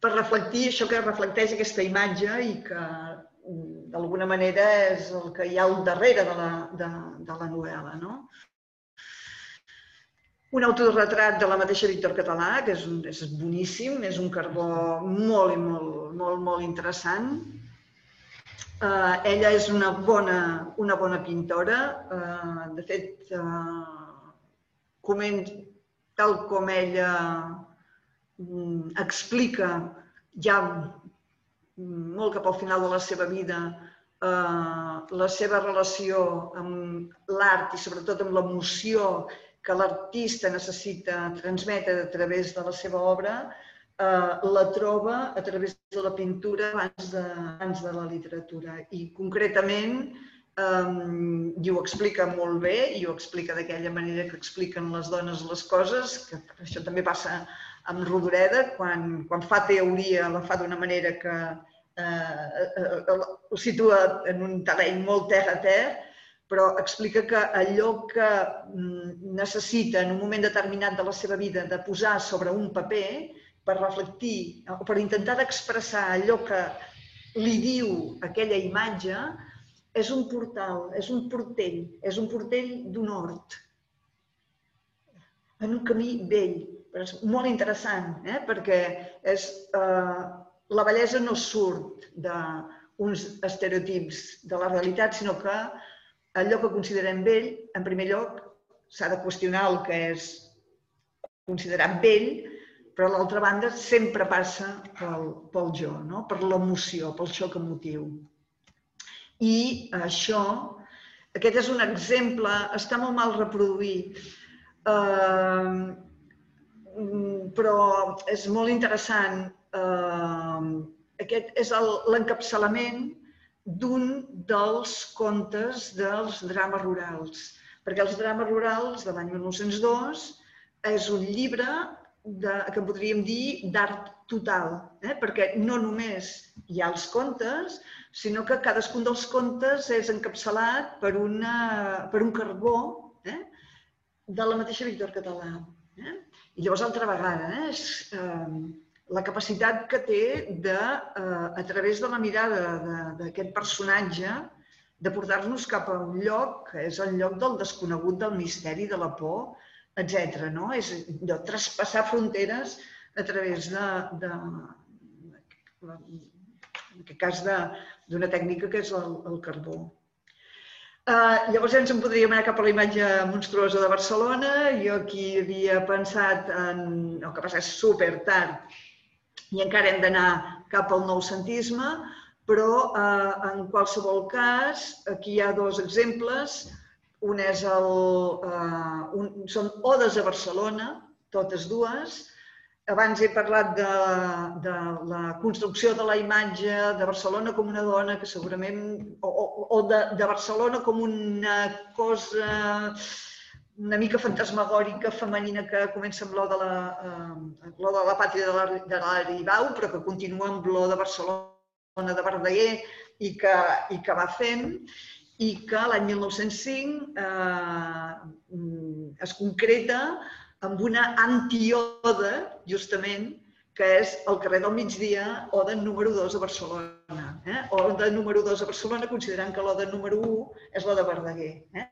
per reflectir això que reflecteix aquesta imatge i que d'alguna manera és el que hi ha al darrere de la, de, de la novel·la. No? Un autorretrat de la mateixa Víctor Català, que és, un, és boníssim, és un carbó molt i molt, molt, molt interessant. Uh, ella és una bona, una bona pintora. Uh, de fet, uh, coment, tal com ella Mm, explica ja molt cap al final de la seva vida eh, la seva relació amb l'art i sobretot amb l'emoció que l'artista necessita transmetre a través de la seva obra, eh, la troba a través de la pintura abans de, abans de la literatura. I concretament, um, i ho explica molt bé, i ho explica d'aquella manera que expliquen les dones les coses, que això també passa amb Rodoreda, quan, quan fa teoria la fa d'una manera que eh, eh, ho situa en un terreny molt terra a terra, però explica que allò que mm, necessita en un moment determinat de la seva vida de posar sobre un paper per reflectir o per intentar d'expressar allò que li diu aquella imatge, és un portal, és un portell, és un portell d'un hort, en un camí vell, però és molt interessant, eh? perquè és, eh, la bellesa no surt d'uns estereotips de la realitat, sinó que allò que considerem vell, en primer lloc, s'ha de qüestionar el que és considerat vell, però a l'altra banda sempre passa pel, pel jo, no? per l'emoció, pel xoc emotiu. I això, aquest és un exemple, està molt mal reproduït, eh, però és molt interessant. Eh, aquest és l'encapçalament d'un dels contes dels drames rurals, perquè els drames rurals de l'any 1902 és un llibre de, que podríem dir d'art total, eh? perquè no només hi ha els contes, sinó que cadascun dels contes és encapçalat per, una, per un carbó eh? de la mateixa Víctor Català. Eh? I llavors, altra vegada, eh? és eh, la capacitat que té de, eh, a través de la mirada d'aquest personatge, de portar-nos cap a un lloc que és el lloc del desconegut, del misteri, de la por, etc. No? És de traspassar fronteres a través de, de, de en aquest cas d'una tècnica que és el, el carbó. Uh, llavors ens en podríem anar cap a la imatge monstruosa de Barcelona. Jo aquí havia pensat en... El que passa és super tard i encara hem d'anar cap al noucentisme, però uh, en qualsevol cas aquí hi ha dos exemples un és el, uh, un, són odes a Barcelona, totes dues. Abans he parlat de, de la construcció de la imatge de Barcelona com una dona que segurament, o, o, o de, de Barcelona com una cosa una mica fantasmagòrica, femenina, que comença amb l'O de, la, uh, de la pàtria de l'Aribau, però que continua amb l'O de Barcelona de Verdaguer i que, i que va fent i que l'any 1905 eh, es concreta amb una antioda, justament, que és el carrer del migdia, oda número 2 a Barcelona. Eh? Oda número 2 a Barcelona, considerant que l'oda número 1 és la de Verdaguer. Eh?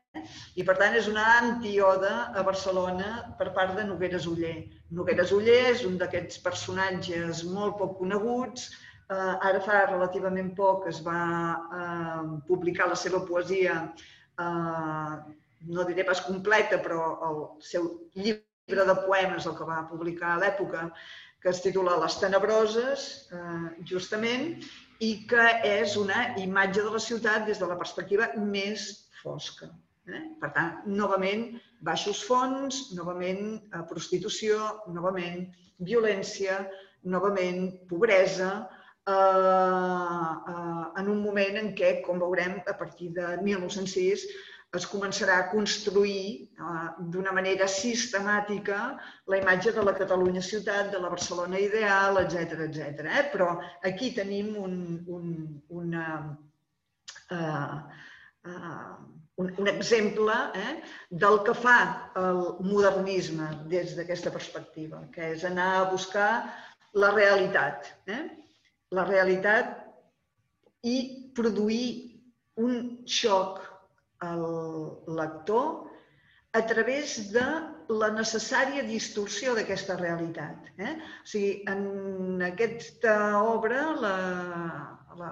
I, per tant, és una antioda a Barcelona per part de Nogueres Uller. Nogueres Uller és un d'aquests personatges molt poc coneguts, Eh, ara fa relativament poc es va eh, publicar la seva poesia, eh, no diré pas completa, però el seu llibre de poemes, el que va publicar a l'època, que es titula Les Tenebroses, eh, justament, i que és una imatge de la ciutat des de la perspectiva més fosca. Eh? Per tant, novament, baixos fons, novament eh, prostitució, novament violència, novament pobresa, eh, eh, en un moment en què, com veurem, a partir de 1906 es començarà a construir eh, d'una manera sistemàtica la imatge de la Catalunya ciutat, de la Barcelona ideal, etc etc. Eh? Però aquí tenim un, un, una, uh, uh, un, un exemple eh, del que fa el modernisme des d'aquesta perspectiva, que és anar a buscar la realitat. Eh? la realitat i produir un xoc al lector a través de la necessària distorsió d'aquesta realitat. Eh? O sigui, en aquesta obra, la, la,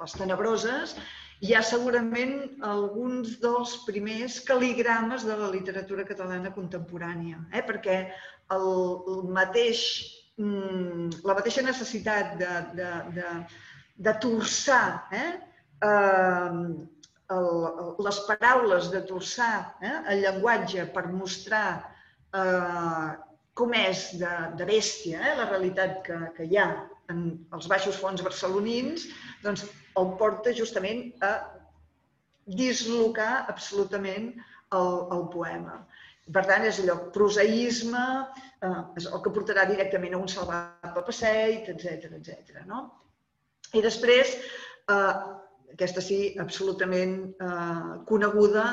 Les Tenebroses, hi ha segurament alguns dels primers cal·ligrames de la literatura catalana contemporània, eh? perquè el, el mateix Mm, la mateixa necessitat de, de, de, de torçar eh? eh, el, les paraules, de torçar eh? el llenguatge per mostrar eh, com és de, de bèstia eh? la realitat que, que hi ha en els baixos fons barcelonins, doncs el porta justament a dislocar absolutament el, el poema. Per tant, és allò, prosaïsme, eh, és el que portarà directament a un salvat pel passeig, etc etc. no? I després, eh, aquesta sí, absolutament eh, coneguda,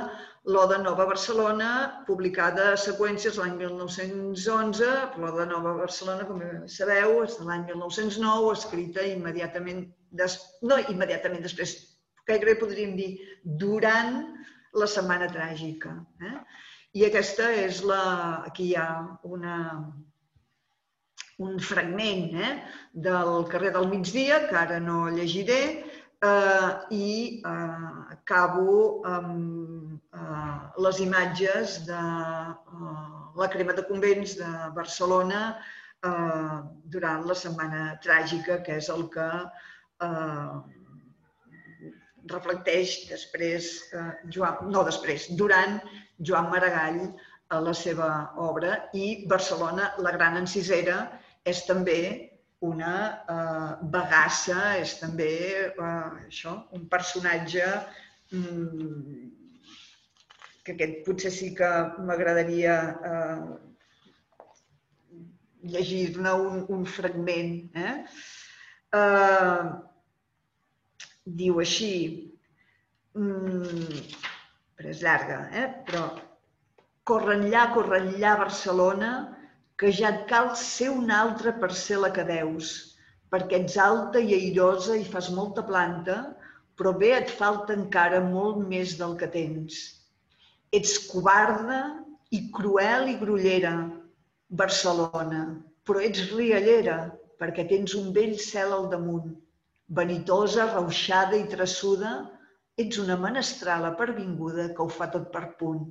l'Oda Nova Barcelona, publicada a seqüències l'any 1911, l'Oda Nova Barcelona, com sabeu, és de l'any 1909, escrita immediatament, des... no immediatament després, gairebé podríem dir durant la Setmana Tràgica. Eh? I aquesta és la... Aquí hi ha una, un fragment eh, del carrer del migdia, que ara no llegiré, eh, i eh, acabo amb eh, les imatges de eh, la crema de convents de Barcelona eh, durant la setmana tràgica, que és el que eh, reflecteix després, eh, Joan, no després, durant Joan Maragall a la seva obra. I Barcelona, la gran encisera, és també una eh, bagassa, és també eh, això, un personatge mm, que aquest potser sí que m'agradaria eh, llegir-ne un, un fragment. Eh? Eh, diu així, mm, però és llarga, eh? però corre enllà, corre enllà Barcelona, que ja et cal ser una altra per ser la que deus, perquè ets alta i airosa i fas molta planta, però bé et falta encara molt més del que tens. Ets covarda i cruel i grullera, Barcelona, però ets riallera, perquè tens un vell cel al damunt. Vanitosa, rauixada i traçuda, ets una menestrala pervinguda que ho fa tot per punt.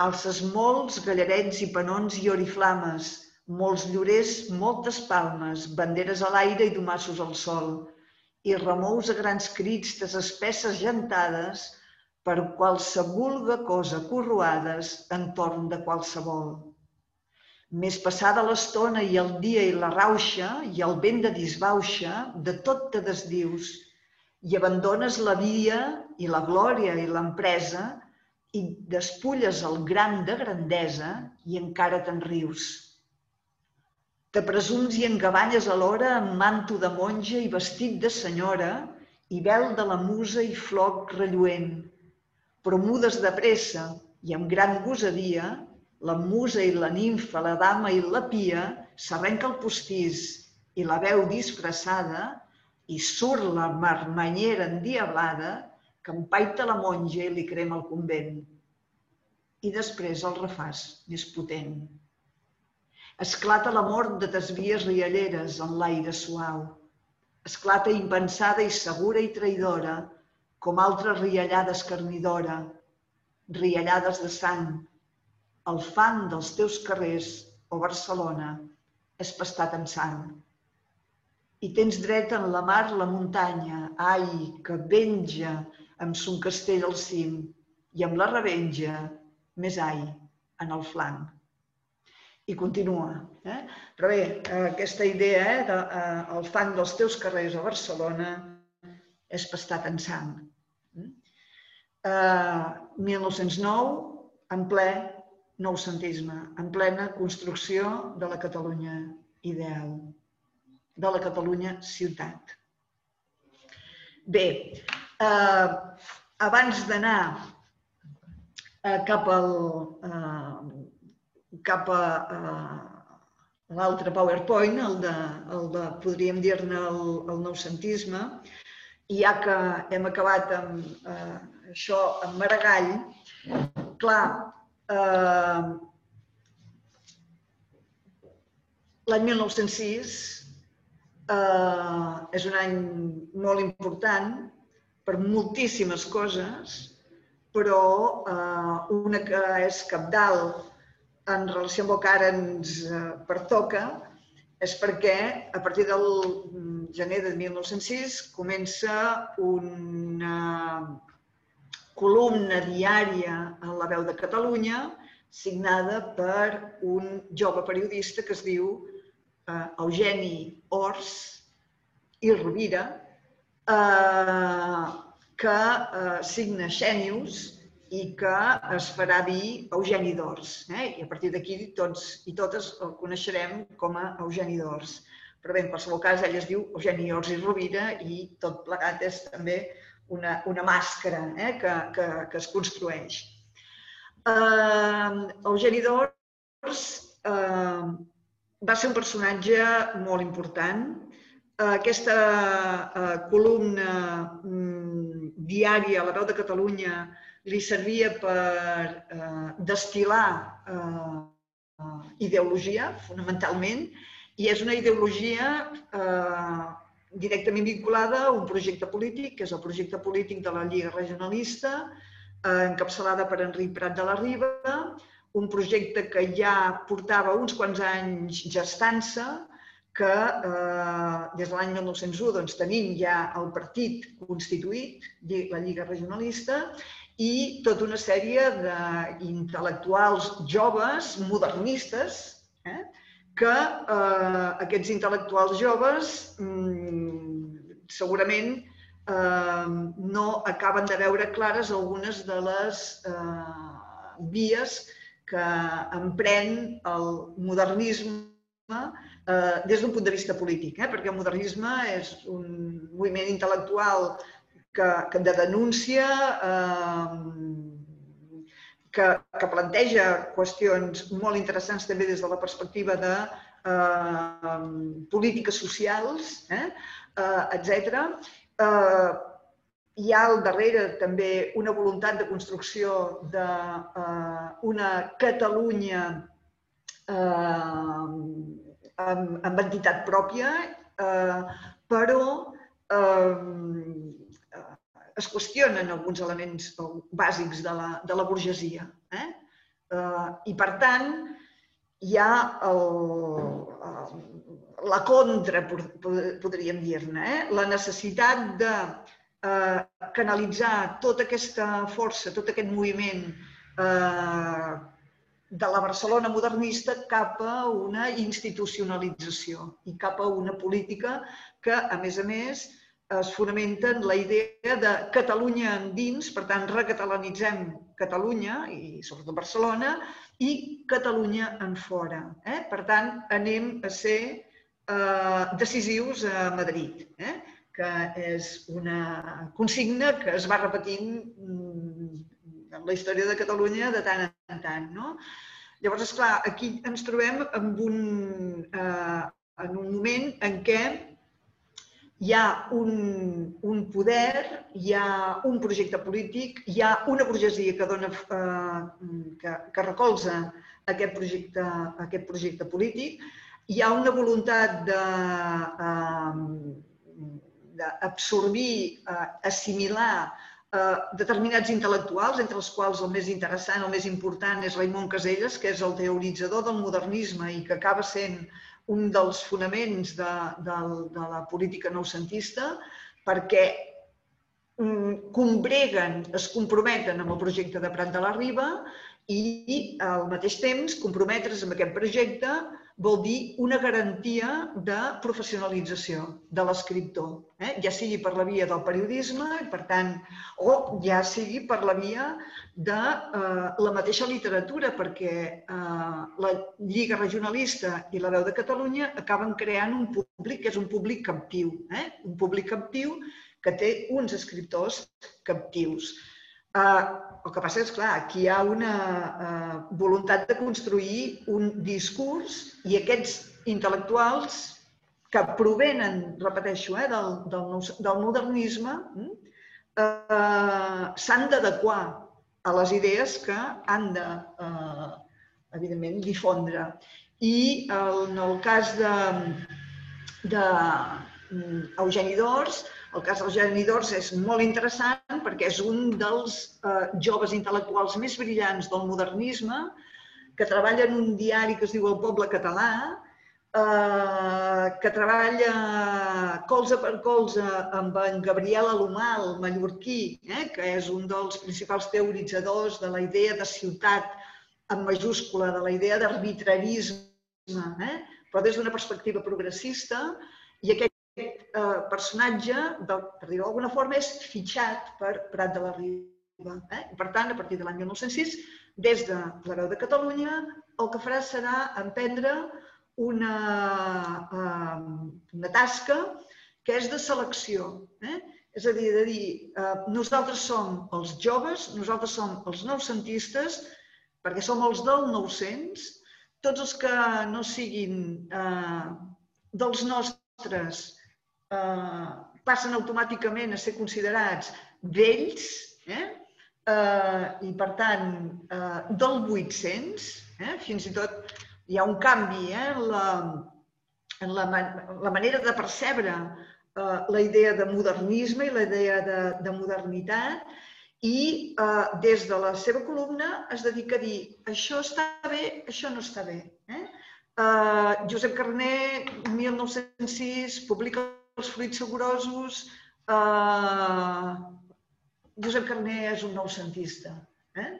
Alces molts gallarets i panons i oriflames, molts llorers, moltes palmes, banderes a l'aire i domassos al sol, i remous a grans crits tes espesses gentades per qualsevol cosa corruades entorn de qualsevol. Més passada l'estona i el dia i la rauxa i el vent de disbauxa, de tot te desdius i abandones la via i la glòria i l'empresa i despulles el gran de grandesa i encara te'n rius. Te presums i engabanyes alhora amb manto de monja i vestit de senyora i vel de la musa i floc relluent. Però mudes de pressa i amb gran gosadia, la musa i la nimfa, la dama i la pia, s'arrenca el postís i la veu disfressada i surt la marmanyera endiablada que empaita la monja i li crema el convent. I després el refàs, més potent. Esclata la mort de desvies rialleres en l'aire suau. Esclata impensada i segura i traïdora, com altres riallades carnidora, riallades de sang. El fang dels teus carrers, o Barcelona, és pastat en sang. I tens dret en la mar la muntanya, ai, que venja amb son castell al cim i amb la revenja més ai en el flanc. I continua. Eh? Però bé, aquesta idea eh, de, eh, fang dels teus carrers a Barcelona és pastat en sang. Eh, 1909, en ple noucentisme, en plena construcció de la Catalunya ideal, de la Catalunya ciutat. Bé, eh, abans d'anar eh, cap, al, eh, cap a eh, l'altre PowerPoint, el de, el de podríem dir-ne el, el noucentisme, i ja que hem acabat amb eh, això, amb Maragall, clar, eh, l'any 1906 eh, és un any molt important per moltíssimes coses, però eh, una que és capdal en relació amb el que ara ens eh, pertoca és perquè a partir del mm, gener de 1906 comença una columna diària en la veu de Catalunya signada per un jove periodista que es diu eh, Eugeni Ors i Rovira, eh, que eh, signa Xènius i que es farà dir Eugeni d'Ors. Eh? I a partir d'aquí tots i totes el coneixerem com a Eugeni d'Ors. Però bé, en qualsevol cas, ell es diu Eugeni Ors i Rovira i tot plegat és també una, una màscara eh? que, que, que es construeix. Eh, Eugeni d'Ors eh, va ser un personatge molt important aquesta eh, columna mm, diària a la veu de Catalunya li servia per eh, destilar eh, ideologia, fonamentalment, i és una ideologia directament vinculada a un projecte polític, que és el projecte polític de la Lliga Regionalista, eh, encapçalada per Enric Prat de la Riba, un projecte que ja portava uns quants anys gestant-se, que eh, des de l'any 1901 doncs, tenim ja el partit constituït, la Lliga Regionalista, i tota una sèrie d'intel·lectuals joves, modernistes, eh, que eh, aquests intel·lectuals joves mm, segurament eh, no acaben de veure clares algunes de les eh, vies que emprèn el modernisme eh, des d'un punt de vista polític, eh? perquè el modernisme és un moviment intel·lectual que, que de denúncia, eh, que, que planteja qüestions molt interessants també des de la perspectiva de eh, polítiques socials, eh, eh, etc. Eh, hi ha al darrere també una voluntat de construcció d'una eh, Catalunya eh, amb, amb entitat pròpia, eh, però eh, es qüestionen alguns elements bàsics de la, de la burgesia. Eh? Eh, I, per tant, hi ha el, el, la contra, podríem dir-ne, eh? la necessitat de eh, canalitzar tota aquesta força, tot aquest moviment eh, de la Barcelona modernista cap a una institucionalització i cap a una política que, a més a més, es fonamenta en la idea de Catalunya endins, per tant, recatalanitzem Catalunya, i sobretot Barcelona, i Catalunya en fora. Eh? Per tant, anem a ser eh, decisius a Madrid, eh? que és una consigna que es va repetint en la història de Catalunya de tant en tant. No? Llavors, esclar, aquí ens trobem en un, eh, en un moment en què hi ha un, un poder, hi ha un projecte polític, hi ha una burgesia que, dona, eh, que, que recolza aquest projecte, aquest projecte polític, hi ha una voluntat de, eh, d'absorbir, eh, assimilar determinats intel·lectuals, entre els quals el més interessant, el més important és Raimon Caselles, que és el teoritzador del modernisme i que acaba sent un dels fonaments de, de, de la política noucentista perquè mm, combreguen, es comprometen amb el projecte de Prat de la Riba i al mateix temps comprometre's amb aquest projecte vol dir una garantia de professionalització de l'escriptor, eh? ja sigui per la via del periodisme, per tant, o ja sigui per la via de eh, la mateixa literatura, perquè eh, la Lliga Regionalista i la Veu de Catalunya acaben creant un públic que és un públic captiu, eh? un públic captiu que té uns escriptors captius. Eh, el que passa és, clar, aquí hi ha una uh, voluntat de construir un discurs i aquests intel·lectuals que provenen, repeteixo, eh, del, del, del modernisme, uh, s'han d'adequar a les idees que han de, uh, evidentment, difondre. I en el cas de, de Eugeni Dors, el cas del Jeremy Dors és molt interessant perquè és un dels eh, joves intel·lectuals més brillants del modernisme, que treballa en un diari que es diu El Poble Català, eh, que treballa colze per colze amb en Gabriel Alomar, el mallorquí, eh, que és un dels principals teoritzadors de la idea de ciutat en majúscula, de la idea d'arbitrarisme, eh, però des d'una perspectiva progressista, i aquest eh, personatge, del, per dir-ho d'alguna forma, és fitxat per Prat de la Riba. Eh? Per tant, a partir de l'any 1906, des de la veu de Catalunya, el que farà serà emprendre una, eh, una tasca que és de selecció. Eh? És a dir, de dir, eh, nosaltres som els joves, nosaltres som els noucentistes, perquè som els del 900, tots els que no siguin eh, dels nostres eh, passen automàticament a ser considerats vells, eh? Eh, i per tant, eh, del 800, eh? fins i tot hi ha un canvi eh? la, en la, la manera de percebre eh, la idea de modernisme i la idea de, de modernitat i eh, des de la seva columna es dedica a dir això està bé, això no està bé. Eh? Eh, Josep Carné, 1906, publica Els fruits segorosos. Eh, Josep Carné és un noucentista. Eh?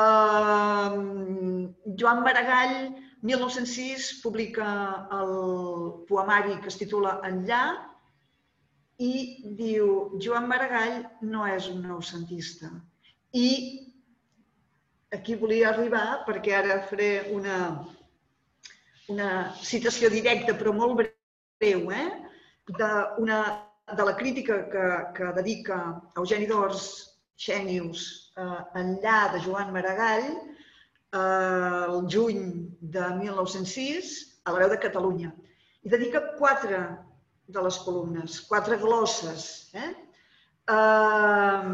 Eh, Joan Maragall, 1906, publica el poemari que es titula Enllà i diu Joan Maragall no és un noucentista. I aquí volia arribar perquè ara faré una, una citació directa però molt breu, eh? De, una, de la crítica que, que dedica Eugeni d'Ors Xènius eh, enllà de Joan Maragall eh, el juny de 1906 a la veu de Catalunya. I dedica quatre de les columnes, quatre glosses. Eh? Eh,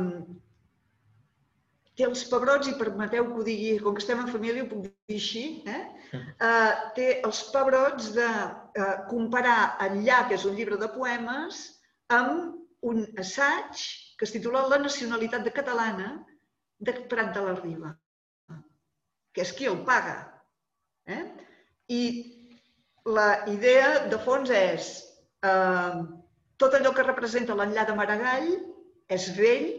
té els pebrots, i permeteu que ho digui, com que estem en família ho puc dir així, eh? Uh, té els pebrots de uh, comparar Enllà, que és un llibre de poemes, amb un assaig que es titula La nacionalitat de catalana de Prat de la Riba, que és qui el paga. Eh? I la idea de fons és uh, tot allò que representa l'enllà de Maragall és vell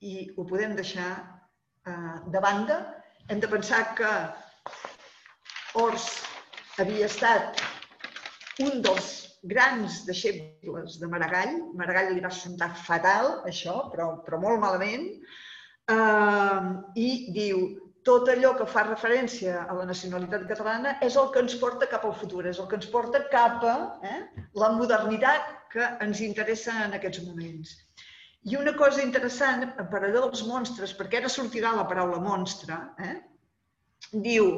i ho podem deixar uh, de banda. Hem de pensar que Ors havia estat un dels grans deixebles de Maragall. Maragall li va sentar fatal, això, però, però molt malament. Uh, I diu, tot allò que fa referència a la nacionalitat catalana és el que ens porta cap al futur, és el que ens porta cap a eh, la modernitat que ens interessa en aquests moments. I una cosa interessant, per allò dels monstres, perquè ara sortirà la paraula monstre, eh, diu,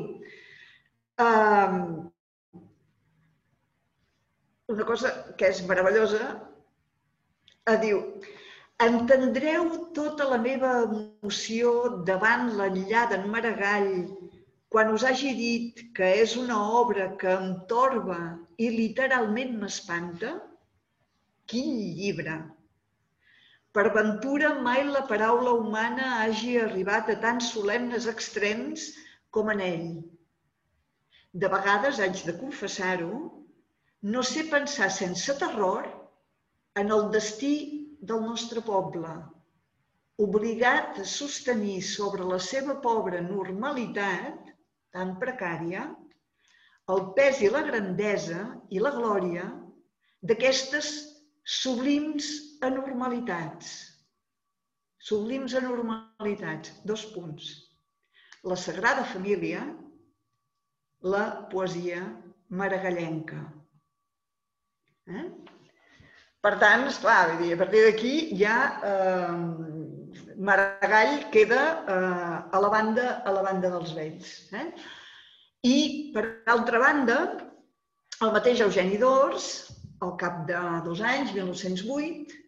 Um, una cosa que és meravellosa, a diu, entendreu tota la meva emoció davant l'enllà d'en Maragall quan us hagi dit que és una obra que em torba i literalment m'espanta? Quin llibre! Per ventura mai la paraula humana hagi arribat a tants solemnes extrems com en ell de vegades haig de confessar-ho, no sé pensar sense terror en el destí del nostre poble, obligat a sostenir sobre la seva pobra normalitat, tan precària, el pes i la grandesa i la glòria d'aquestes sublims anormalitats. Sublims anormalitats, dos punts. La Sagrada Família la poesia maragallenca. Eh? Per tant, esclar, dir, a partir d'aquí ja eh, Maragall queda eh, a, la banda, a la banda dels vells. Eh? I, per altra banda, el mateix Eugeni d'Ors, al cap de dos anys, 1908,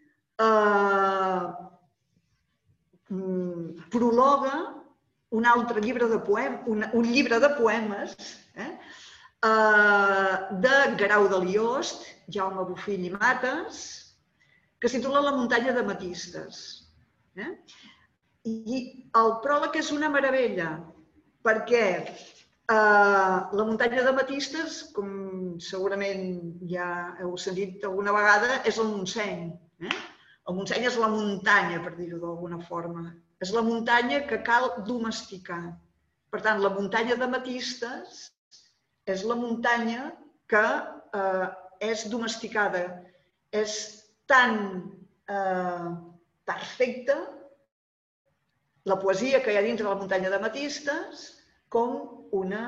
eh, mm, prologa un altre llibre de poem, un, un llibre de poemes eh? Uh, de Garau de Liost, Jaume Bofill i Mates, que es titula La muntanya de Matistes. Eh? I el pròleg és una meravella, perquè uh, la muntanya de Matistes, com segurament ja heu sentit alguna vegada, és el Montseny. Eh? El Montseny és la muntanya, per dir-ho d'alguna forma. És la muntanya que cal domesticar. Per tant, la muntanya de Matistes és la muntanya que eh, és domesticada. És tan eh, perfecta la poesia que hi ha dintre de la muntanya de Matistes com una,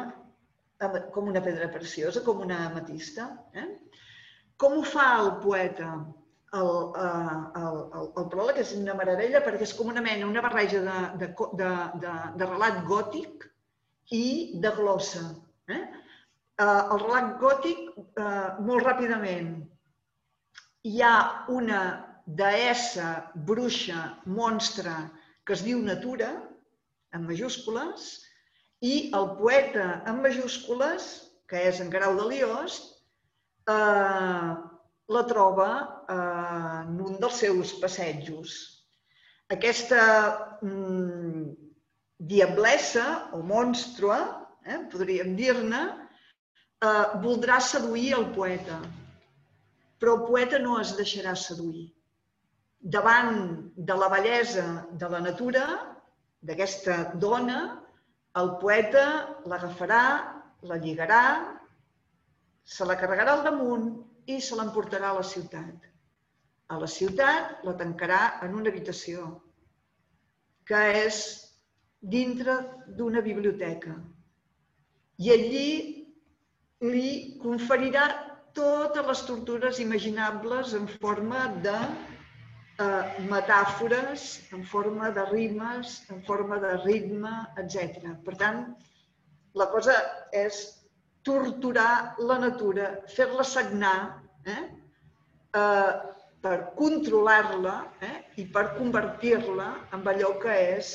com una pedra preciosa, com una ametista. Eh? Com ho fa el poeta? El, eh, el, el, el pròleg és una meravella perquè és com una mena, una barreja de, de, de, de, de relat gòtic i de glossa. Eh? Eh, el relat gòtic, eh, molt ràpidament, hi ha una deessa, bruixa, monstre, que es diu Natura, en majúscules, i el poeta en majúscules, que és en Grau de Liost, eh, la troba eh, en un dels seus passejos. Aquesta mm, diablessa o monstrua, eh, podríem dir-ne, eh, voldrà seduir el poeta, però el poeta no es deixarà seduir. Davant de la bellesa de la natura, d'aquesta dona, el poeta l'agafarà, la lligarà, se la carregarà al damunt i se l'emportarà a la ciutat. A la ciutat la tancarà en una habitació, que és dintre d'una biblioteca. I allí li conferirà totes les tortures imaginables en forma de eh, metàfores, en forma de rimes, en forma de ritme, etc. Per tant, la cosa és torturar la natura, fer-la sagnar, eh? Eh, per controlar-la eh? i per convertir-la en allò que és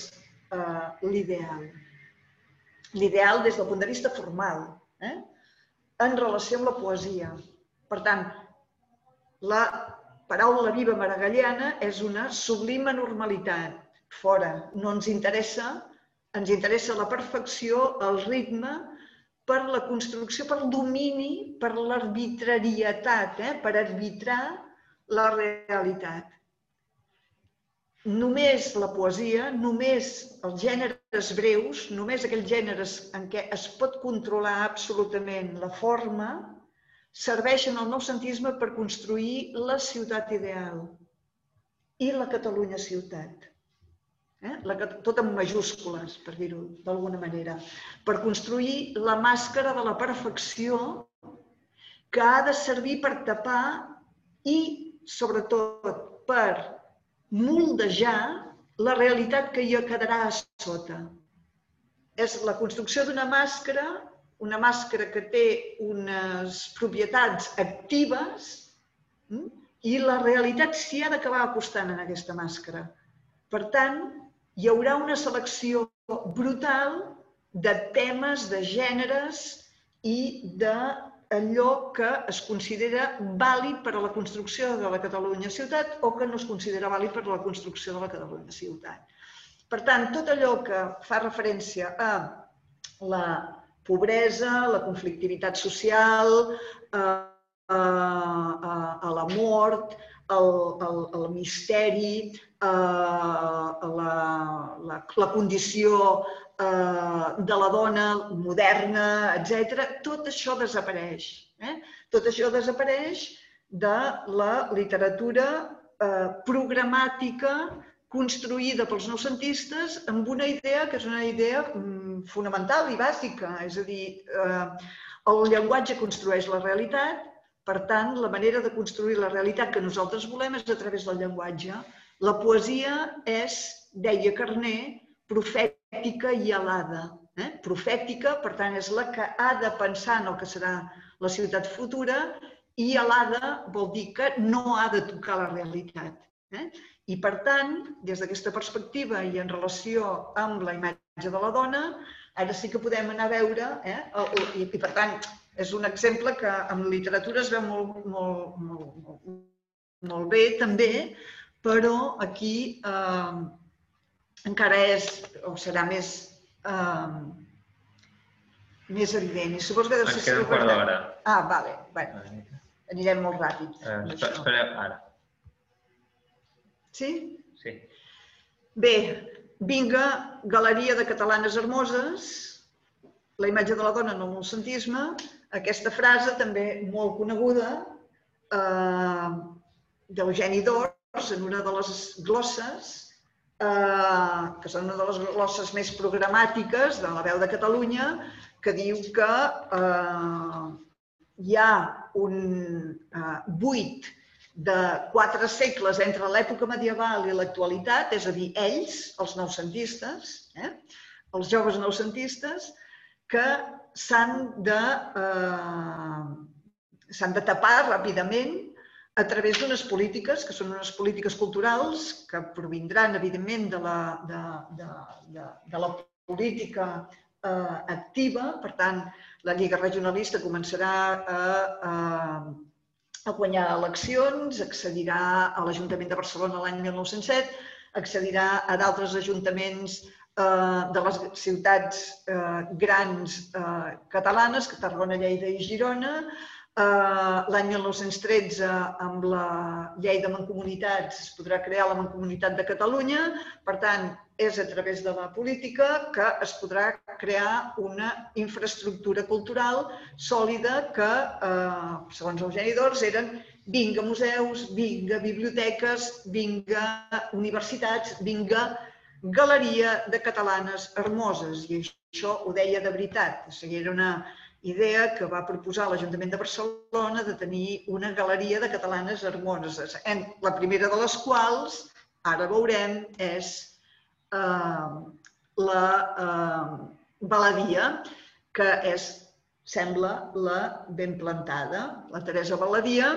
eh, l'ideal. L'ideal des del punt de vista formal, eh? en relació amb la poesia. Per tant, la paraula viva maragalliana és una sublima normalitat. Fora, no ens interessa, ens interessa la perfecció, el ritme, per la construcció, per domini, per l'arbitrarietat, eh? per arbitrar la realitat. Només la poesia, només els gèneres breus, només aquells gèneres en què es pot controlar absolutament la forma, serveixen al noucentisme per construir la ciutat ideal i la Catalunya ciutat. Eh? La, tot en majúscules, per dir-ho d'alguna manera, per construir la màscara de la perfecció que ha de servir per tapar i, sobretot, per moldejar la realitat que hi quedarà a sota. És la construcció d'una màscara una màscara que té unes propietats actives hm? i la realitat s'hi ha d'acabar acostant en aquesta màscara. Per tant, hi haurà una selecció brutal de temes, de gèneres i de allò que es considera vàlid per a la construcció de la Catalunya ciutat o que no es considera vàlid per a la construcció de la Catalunya ciutat. Per tant, tot allò que fa referència a la pobresa, la conflictivitat social, a, a, a la mort, el, el, el misteri, a, a la, la, la condició de la dona moderna, etc. Tot això desapareix. Eh? Tot això desapareix de la literatura eh, programàtica construïda pels noucentistes amb una idea que és una idea mm, fonamental i bàsica, és a dir, eh, el llenguatge construeix la realitat, per tant, la manera de construir la realitat que nosaltres volem és a través del llenguatge. La poesia és, deia Carné, profètica i alada. Eh? Profètica, per tant, és la que ha de pensar en el que serà la ciutat futura i alada vol dir que no ha de tocar la realitat. Eh? I, per tant, des d'aquesta perspectiva i en relació amb la imatge de la dona, ara sí que podem anar a veure, eh? i, i per tant, és un exemple que en literatura es veu molt, molt, molt, molt, molt bé també, però aquí eh, encara és, o serà més, eh, més evident. I suposo que... Ens queda un quart d'hora. Ah, vale. Bueno, anirem molt ràpid. Eh, espera, ara. Sí? Sí. Bé, vinga, Galeria de Catalanes Hermoses, la imatge de la dona en el noucentisme, aquesta frase també molt coneguda eh, d'Eugeni d'Ors en una de les glosses, eh, que són una de les glosses més programàtiques de la veu de Catalunya, que diu que eh, hi ha un eh, buit de quatre segles entre l'època medieval i l'actualitat, és a dir, ells, els noucentistes, eh, els joves noucentistes, que s'han de, eh, de tapar ràpidament a través d'unes polítiques, que són unes polítiques culturals que provindran, evidentment, de la, de, de, de, de la política eh, activa. Per tant, la Lliga Regionalista començarà a, a a guanyar eleccions, accedirà a l'Ajuntament de Barcelona l'any 1907, accedirà a d'altres ajuntaments de les ciutats eh, grans eh, catalanes, Tarragona, Lleida i Girona, Eh, l'any 1913, amb la llei de mancomunitats, es podrà crear la Mancomunitat de Catalunya. Per tant, és a través de la política que es podrà crear una infraestructura cultural sòlida que, eh, segons Eugeni Dors, eren vinga museus, vinga biblioteques, vinga universitats, vinga galeria de catalanes hermoses. I això ho deia de veritat. O sigui, era una, idea que va proposar l'Ajuntament de Barcelona de tenir una galeria de catalanes hermoses. La primera de les quals, ara veurem, és eh, la eh, Baladia, que és, sembla, la ben plantada. La Teresa Baladia,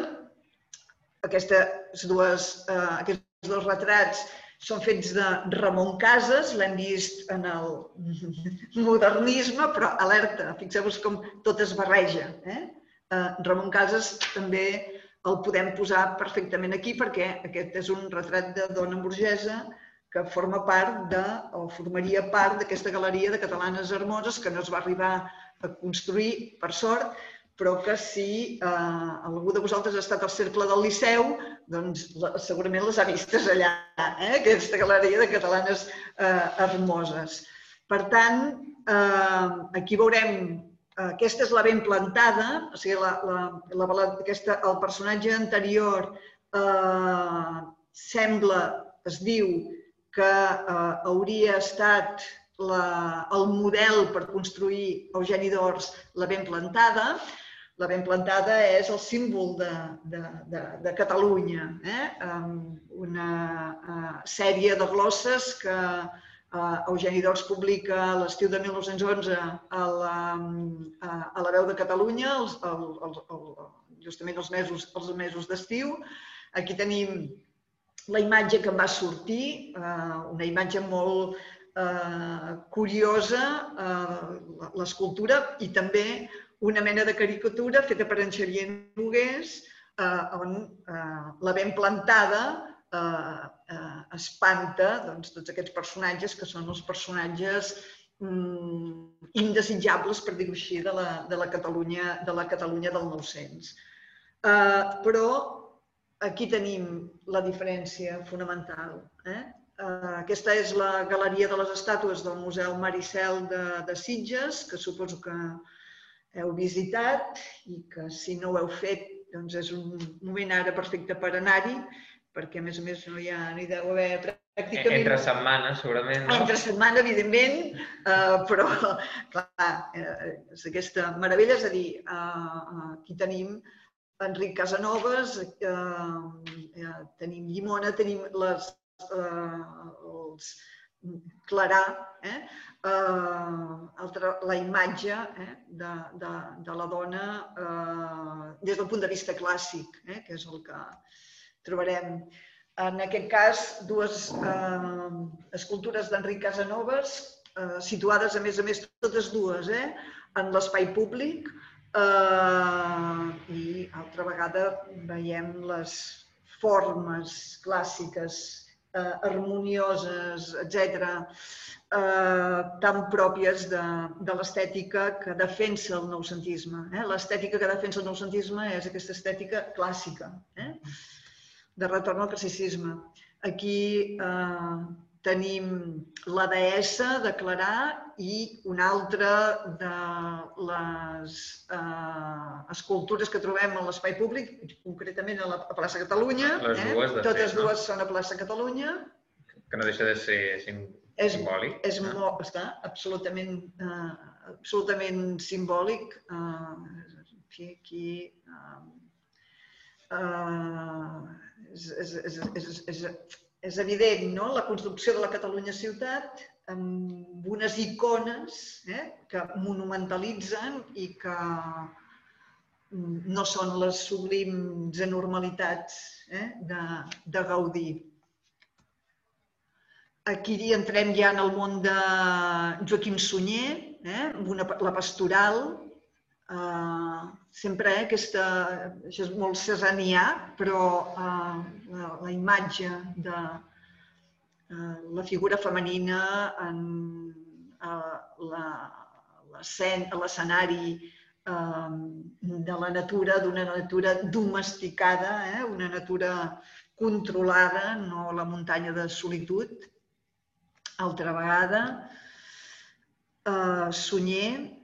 aquestes dues, eh, aquests dos retrats són fets de Ramon Casas, l'hem vist en el modernisme, però alerta, fixeu-vos com tot es barreja. Eh? eh? Ramon Casas també el podem posar perfectament aquí perquè aquest és un retrat de dona burgesa que forma part de, o formaria part d'aquesta galeria de catalanes hermoses que no es va arribar a construir, per sort, però que si eh, algú de vosaltres ha estat al cercle del Liceu, doncs la, segurament les ha vistes allà, eh? aquesta galeria de catalanes eh, hermoses. Per tant, eh, aquí veurem, eh, aquesta és la ben plantada, o sigui, la, la, la, aquesta, el personatge anterior eh, sembla, es diu, que eh, hauria estat la, el model per construir Eugeni d'Ors la ben plantada, la ben plantada és el símbol de, de, de, de Catalunya, eh? amb una uh, sèrie de glosses que uh, Eugeni Dors publica l'estiu de 1911 a la, uh, a la veu de Catalunya, els, el, el, el, justament els mesos, els mesos d'estiu. Aquí tenim la imatge que em va sortir, uh, una imatge molt uh, curiosa, uh, l'escultura, i també una mena de caricatura feta per en Xavier Nogués, eh, on eh, la ben plantada eh, eh, espanta doncs, tots aquests personatges que són els personatges mm, indesitjables, per dir-ho així, de la, de, la Catalunya, de la Catalunya del 900. Eh, però aquí tenim la diferència fonamental. Eh? Uh, aquesta és la galeria de les estàtues del Museu Maricel de, de Sitges, que suposo que heu visitat i que si no ho heu fet doncs és un moment ara perfecte per anar-hi, perquè a més a més no hi, ha, no hi deu haver pràcticament... Entre setmana, segurament. No? Entre setmana, evidentment, eh, però clar, eh, és aquesta meravella, és a dir, eh, aquí tenim Enric Casanovas, eh, eh, tenim Llimona, tenim les, eh, els Clarà, eh? eh, la imatge eh, de, de, de la dona eh, des del punt de vista clàssic, eh, que és el que trobarem. En aquest cas, dues eh, escultures d'Enric Casanovas, eh, situades, a més a més, totes dues, eh, en l'espai públic, eh, i altra vegada veiem les formes clàssiques eh, harmonioses, etc., eh, tan pròpies de, de l'estètica que defensa el noucentisme. Eh? L'estètica que defensa el noucentisme és aquesta estètica clàssica, eh? de retorn al classicisme. Aquí eh, tenim la deessa de Clarà i una altra de les eh, escultures que trobem a l'espai públic, concretament a la a plaça Catalunya. Les eh? dues, de Totes fet, dues no? són a plaça Catalunya. Que no deixa de ser sim és, simbòlic. És no? molt, està absolutament, eh, absolutament simbòlic. Eh, aquí, aquí eh, eh, és, és, és, és, és, és evident, no?, la construcció de la Catalunya ciutat amb unes icones eh, que monumentalitzen i que no són les sublims anormalitats eh, de, de Gaudí. Aquí entrem ja en el món de Joaquim Sunyer, eh, amb una, la pastoral, Uh, sempre eh, aquesta, això és molt cesanià, però uh, la, la imatge de uh, la figura femenina en uh, l'escenari uh, de la natura, d'una natura domesticada, eh, una natura controlada, no la muntanya de solitud. Altra vegada, eh, Sunyer,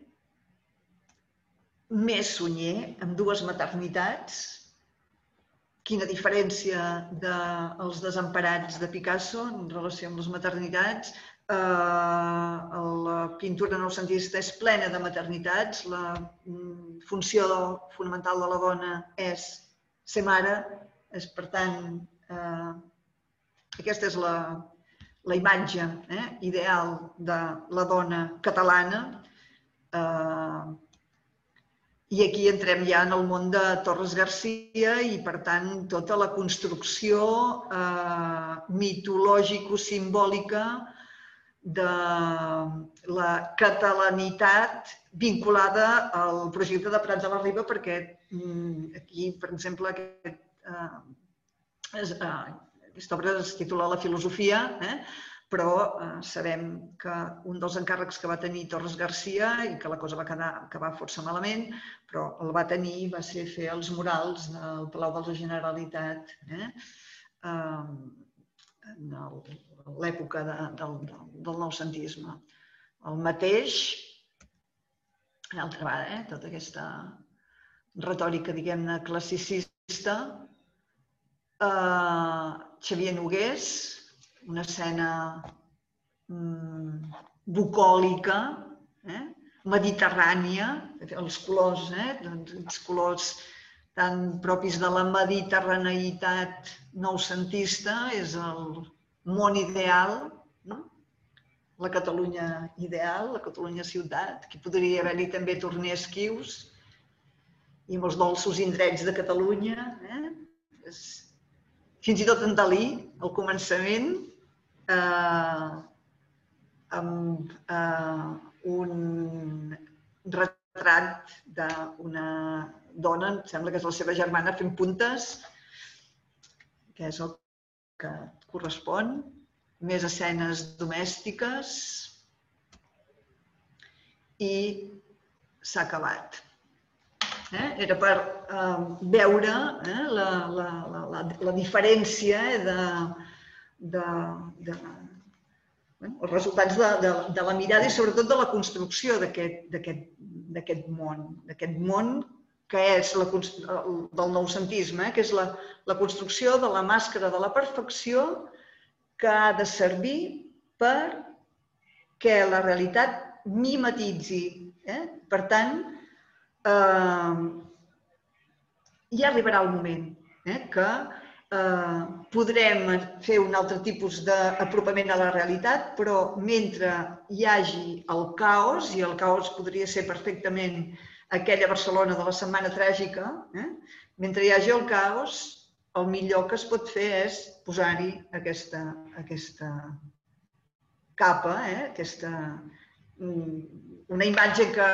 més Sunyer, amb dues maternitats. Quina diferència dels de desemparats de Picasso en relació amb les maternitats. Eh, la pintura noucentista és plena de maternitats. La mm, funció fonamental de la dona és ser mare, és, per tant, eh, aquesta és la, la imatge eh, ideal de la dona catalana. Eh, I aquí entrem ja en el món de Torres Garcia i, per tant, tota la construcció eh, mitològico-simbòlica de la catalanitat vinculada al projecte de Prats de la Riba, perquè mm, aquí, per exemple, aquest eh, es, eh, aquesta obra es titula La filosofia, eh? Però eh, sabem que un dels encàrrecs que va tenir Torres Garcia i que la cosa va quedar, acabar força malament, però el va tenir va ser fer els murals del Palau de la Generalitat eh? eh, en l'època de, del, del, del noucentisme. El mateix, d'altra banda, eh? tota aquesta retòrica, diguem-ne, classicista, eh, Xavier Nogués, una escena mm, bucòlica, eh? mediterrània, els colors, eh? doncs, els colors tan propis de la mediterraneïtat noucentista, és el món ideal, no? la Catalunya ideal, la Catalunya ciutat, que podria haver-hi també torners quius i molts dolços indrets de Catalunya. Eh? És, fins i tot en Dalí, al començament, eh, amb eh, un retrat d'una dona, em sembla que és la seva germana, fent puntes, que és el que correspon, més escenes domèstiques i s'ha acabat. Eh? Era per eh, veure eh, la, la, la, la diferència eh, de, de, de, bueno, els resultats de, de, de la mirada i sobretot de la construcció d'aquest món, d'aquest món que és la, del noucentisme, eh, que és la, la construcció de la màscara de la perfecció que ha de servir per que la realitat mimetitzi. Eh? Per tant, eh, ja arribarà el moment eh, que eh, podrem fer un altre tipus d'apropament a la realitat, però mentre hi hagi el caos, i el caos podria ser perfectament aquella Barcelona de la Setmana Tràgica, eh, mentre hi hagi el caos, el millor que es pot fer és posar-hi aquesta, aquesta capa, eh, aquesta, mm, una imatge que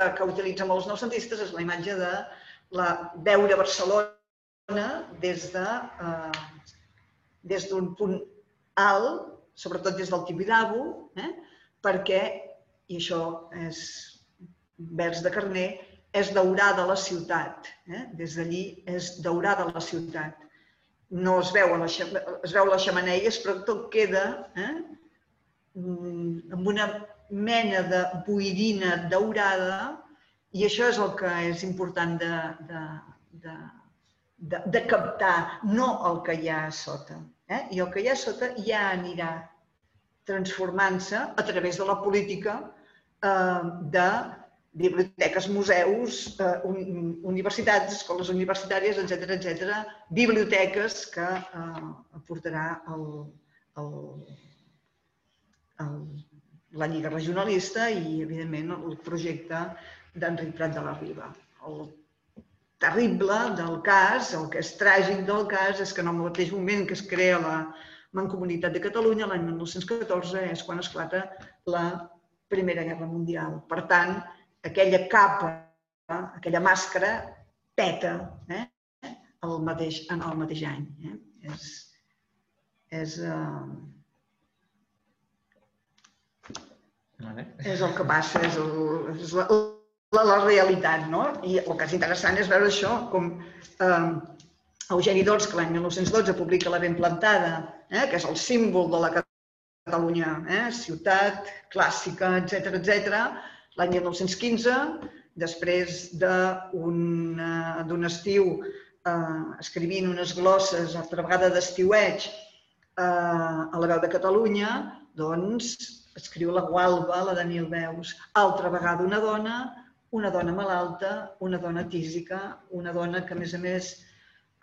que utilitzen molts noucentistes és la imatge de la, veure Barcelona des de eh, des d'un punt alt, sobretot des del Tibidabo, eh, perquè, i això és vers de carner, és daurada la ciutat. Eh? Des d'allí és daurada la ciutat. No es veu, la, es veu les xamaneies, però tot queda eh? Mm, amb una mena de boirina daurada i això és el que és important de, de, de, de, de captar, no el que hi ha a sota. Eh? I el que hi ha a sota ja anirà transformant-se a través de la política eh, de biblioteques, museus, eh, universitats, escoles universitàries, etc etc, biblioteques que eh, aportarà el, el, el la Lliga Regionalista i, evidentment, el projecte d'Enric Prat de la Riba. El terrible del cas, el que és tràgic del cas, és que en el mateix moment que es crea la Mancomunitat de Catalunya, l'any 1914, és quan esclata la Primera Guerra Mundial. Per tant, aquella capa aquella màscara peta eh? el mateix, en el mateix any. Eh? És, és, uh, vale. és el que passa, és, el, és la, la, la realitat, no? I el que és interessant és veure això, com eh, Eugeni Dors, que l'any 1912 publica La ben plantada, eh, que és el símbol de la Catalunya, eh, ciutat clàssica, etc etc. l'any 1915, després d'un un estiu eh, escrivint unes glosses, altra vegada d'estiueig, eh, a la veu de Catalunya, doncs escriu la Gualba, la Daniel Veus. Altra vegada una dona, una dona malalta, una dona tísica, una dona que, a més a més,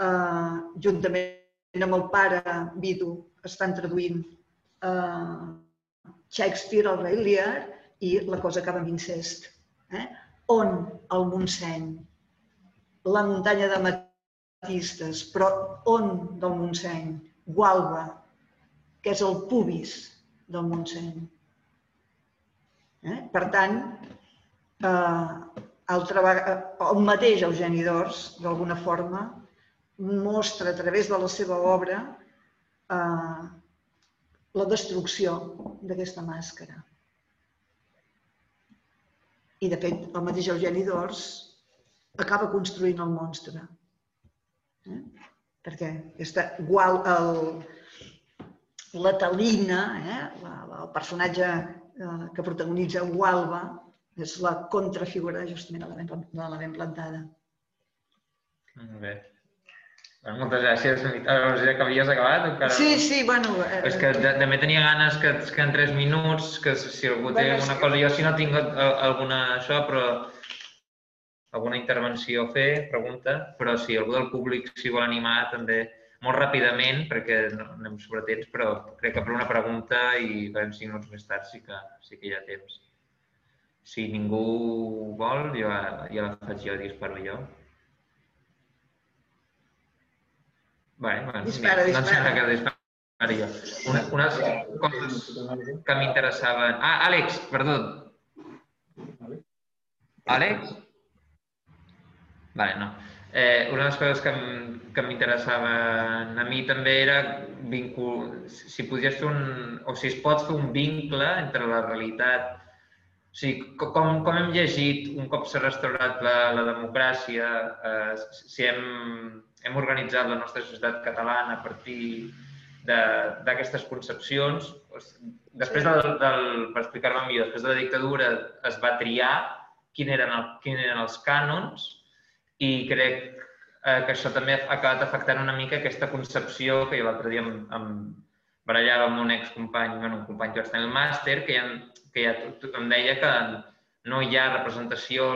eh, juntament amb el pare Vidu, estan traduint eh, Shakespeare, el rei Lear, i la cosa acaba amb incest. Eh? On el Montseny, la muntanya de Mat artistes, però on del Montseny? Gualba, que és el pubis del Montseny. Eh? Per tant, eh, altra vegada, el mateix Eugeni d'Ors, d'alguna forma, mostra a través de la seva obra eh, la destrucció d'aquesta màscara. I, de fet, el mateix Eugeni d'Ors acaba construint el monstre. Eh? Perquè aquesta, igual el, la Talina, eh? la, la, el personatge eh, que protagonitza Gualba, és la contrafigura justament de la ben, la ben plantada. Molt bé. Doncs moltes gràcies. No sé que havies acabat encara... Sí, sí, bueno... Eh, és que de, també tenia ganes que, que en tres minuts, que si algú té bueno, alguna cosa... Jo si no tinc alguna això, però alguna intervenció a fer, pregunta, però si algú del públic s'hi vol animar també molt ràpidament, perquè no anem sobre temps, però crec que per una pregunta i farem cinc minuts més tard sí que, sí que hi ha temps. Si ningú vol, jo ja la faig jo, disparo jo. Bé, bueno, dispara, mira, dispara. que dispari jo. Una, unes coses que m'interessaven... Ah, Àlex, perdó. Àlex? Vale, no. Eh, una de les coses que, que m'interessaven a mi també era vincul... si podies fer un... o si es pot fer un vincle entre la realitat o sigui, com, com hem llegit un cop s'ha restaurat la, la democràcia, eh, si hem, hem organitzat la nostra societat catalana a partir d'aquestes concepcions, després del, del, per explicar-me millor, després de la dictadura es va triar quin eren, el, quin eren els cànons i crec eh, que això també ha acabat afectant una mica aquesta concepció que jo l'altre dia em, em barallava amb un excompany, bueno, un company que vaig tenir el màster, que ja, que ja em deia que no hi ha representació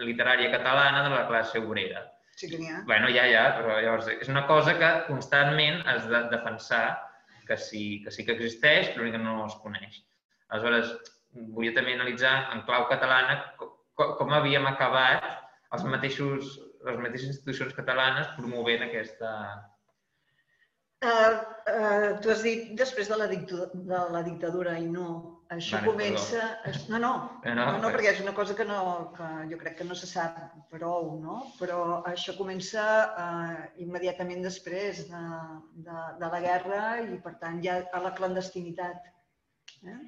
literària catalana de la classe obrera. Sí que n'hi ha. Bueno, ja, ja, però llavors és una cosa que constantment has de defensar que sí que, sí que existeix, però que no es coneix. Aleshores, volia també analitzar en clau catalana com, com havíem acabat els mateixos, les mateixes institucions catalanes promovent aquesta... Uh, uh, tu has dit després de la, de la dictadura i no. Això vale, comença... Perdó. No, no, no, no, no, perquè és una cosa que, no, que jo crec que no se sap prou, no? Però això comença uh, immediatament després de, de, de la guerra i, per tant, ja a la clandestinitat. Eh?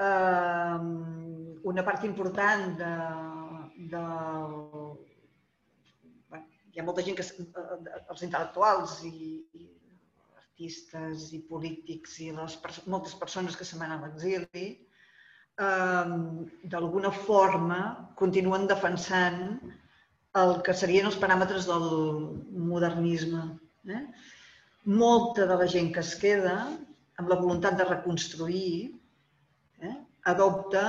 Uh, una part important de, del... Hi ha molta gent que... Eh, els intel·lectuals i, i artistes i polítics i les, moltes persones que se'n van a l'exili, eh, d'alguna forma continuen defensant el que serien els paràmetres del modernisme. Eh? Molta de la gent que es queda, amb la voluntat de reconstruir, eh, adopta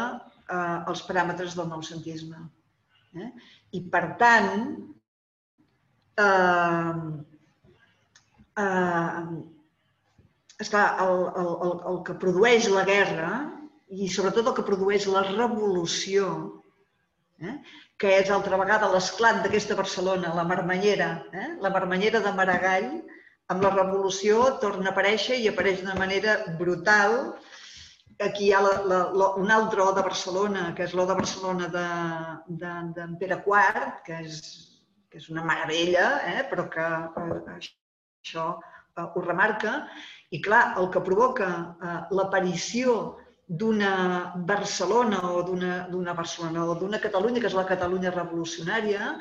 eh, els paràmetres del noucentisme. Eh? I per tant, eh, eh, esclar, el, el, el, el que produeix la guerra i sobretot el que produeix la revolució, eh? que és altra vegada l'esclat d'aquesta Barcelona, la marmanyera, eh? la marmanyera de Maragall, amb la revolució torna a aparèixer i apareix d'una manera brutal aquí hi ha la, la, la, un altre O de Barcelona, que és l'O de Barcelona d'en de, de, Pere IV, que és, que és una meravella, eh? però que eh, això eh, ho remarca. I clar, el que provoca eh, l'aparició d'una Barcelona o d'una Barcelona o d'una Catalunya, que és la Catalunya revolucionària,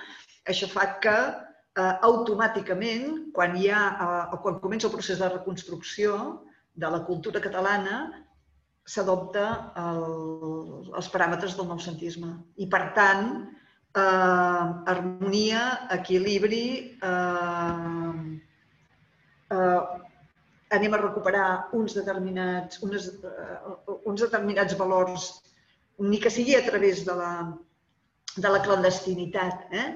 això fa que eh, automàticament, quan, hi ha, eh, quan comença el procés de reconstrucció de la cultura catalana, s'adopta el, els paràmetres del noucentisme. I, per tant, eh, harmonia, equilibri, eh, eh, anem a recuperar uns determinats, unes, uh, uns determinats valors, ni que sigui a través de la, de la clandestinitat, eh?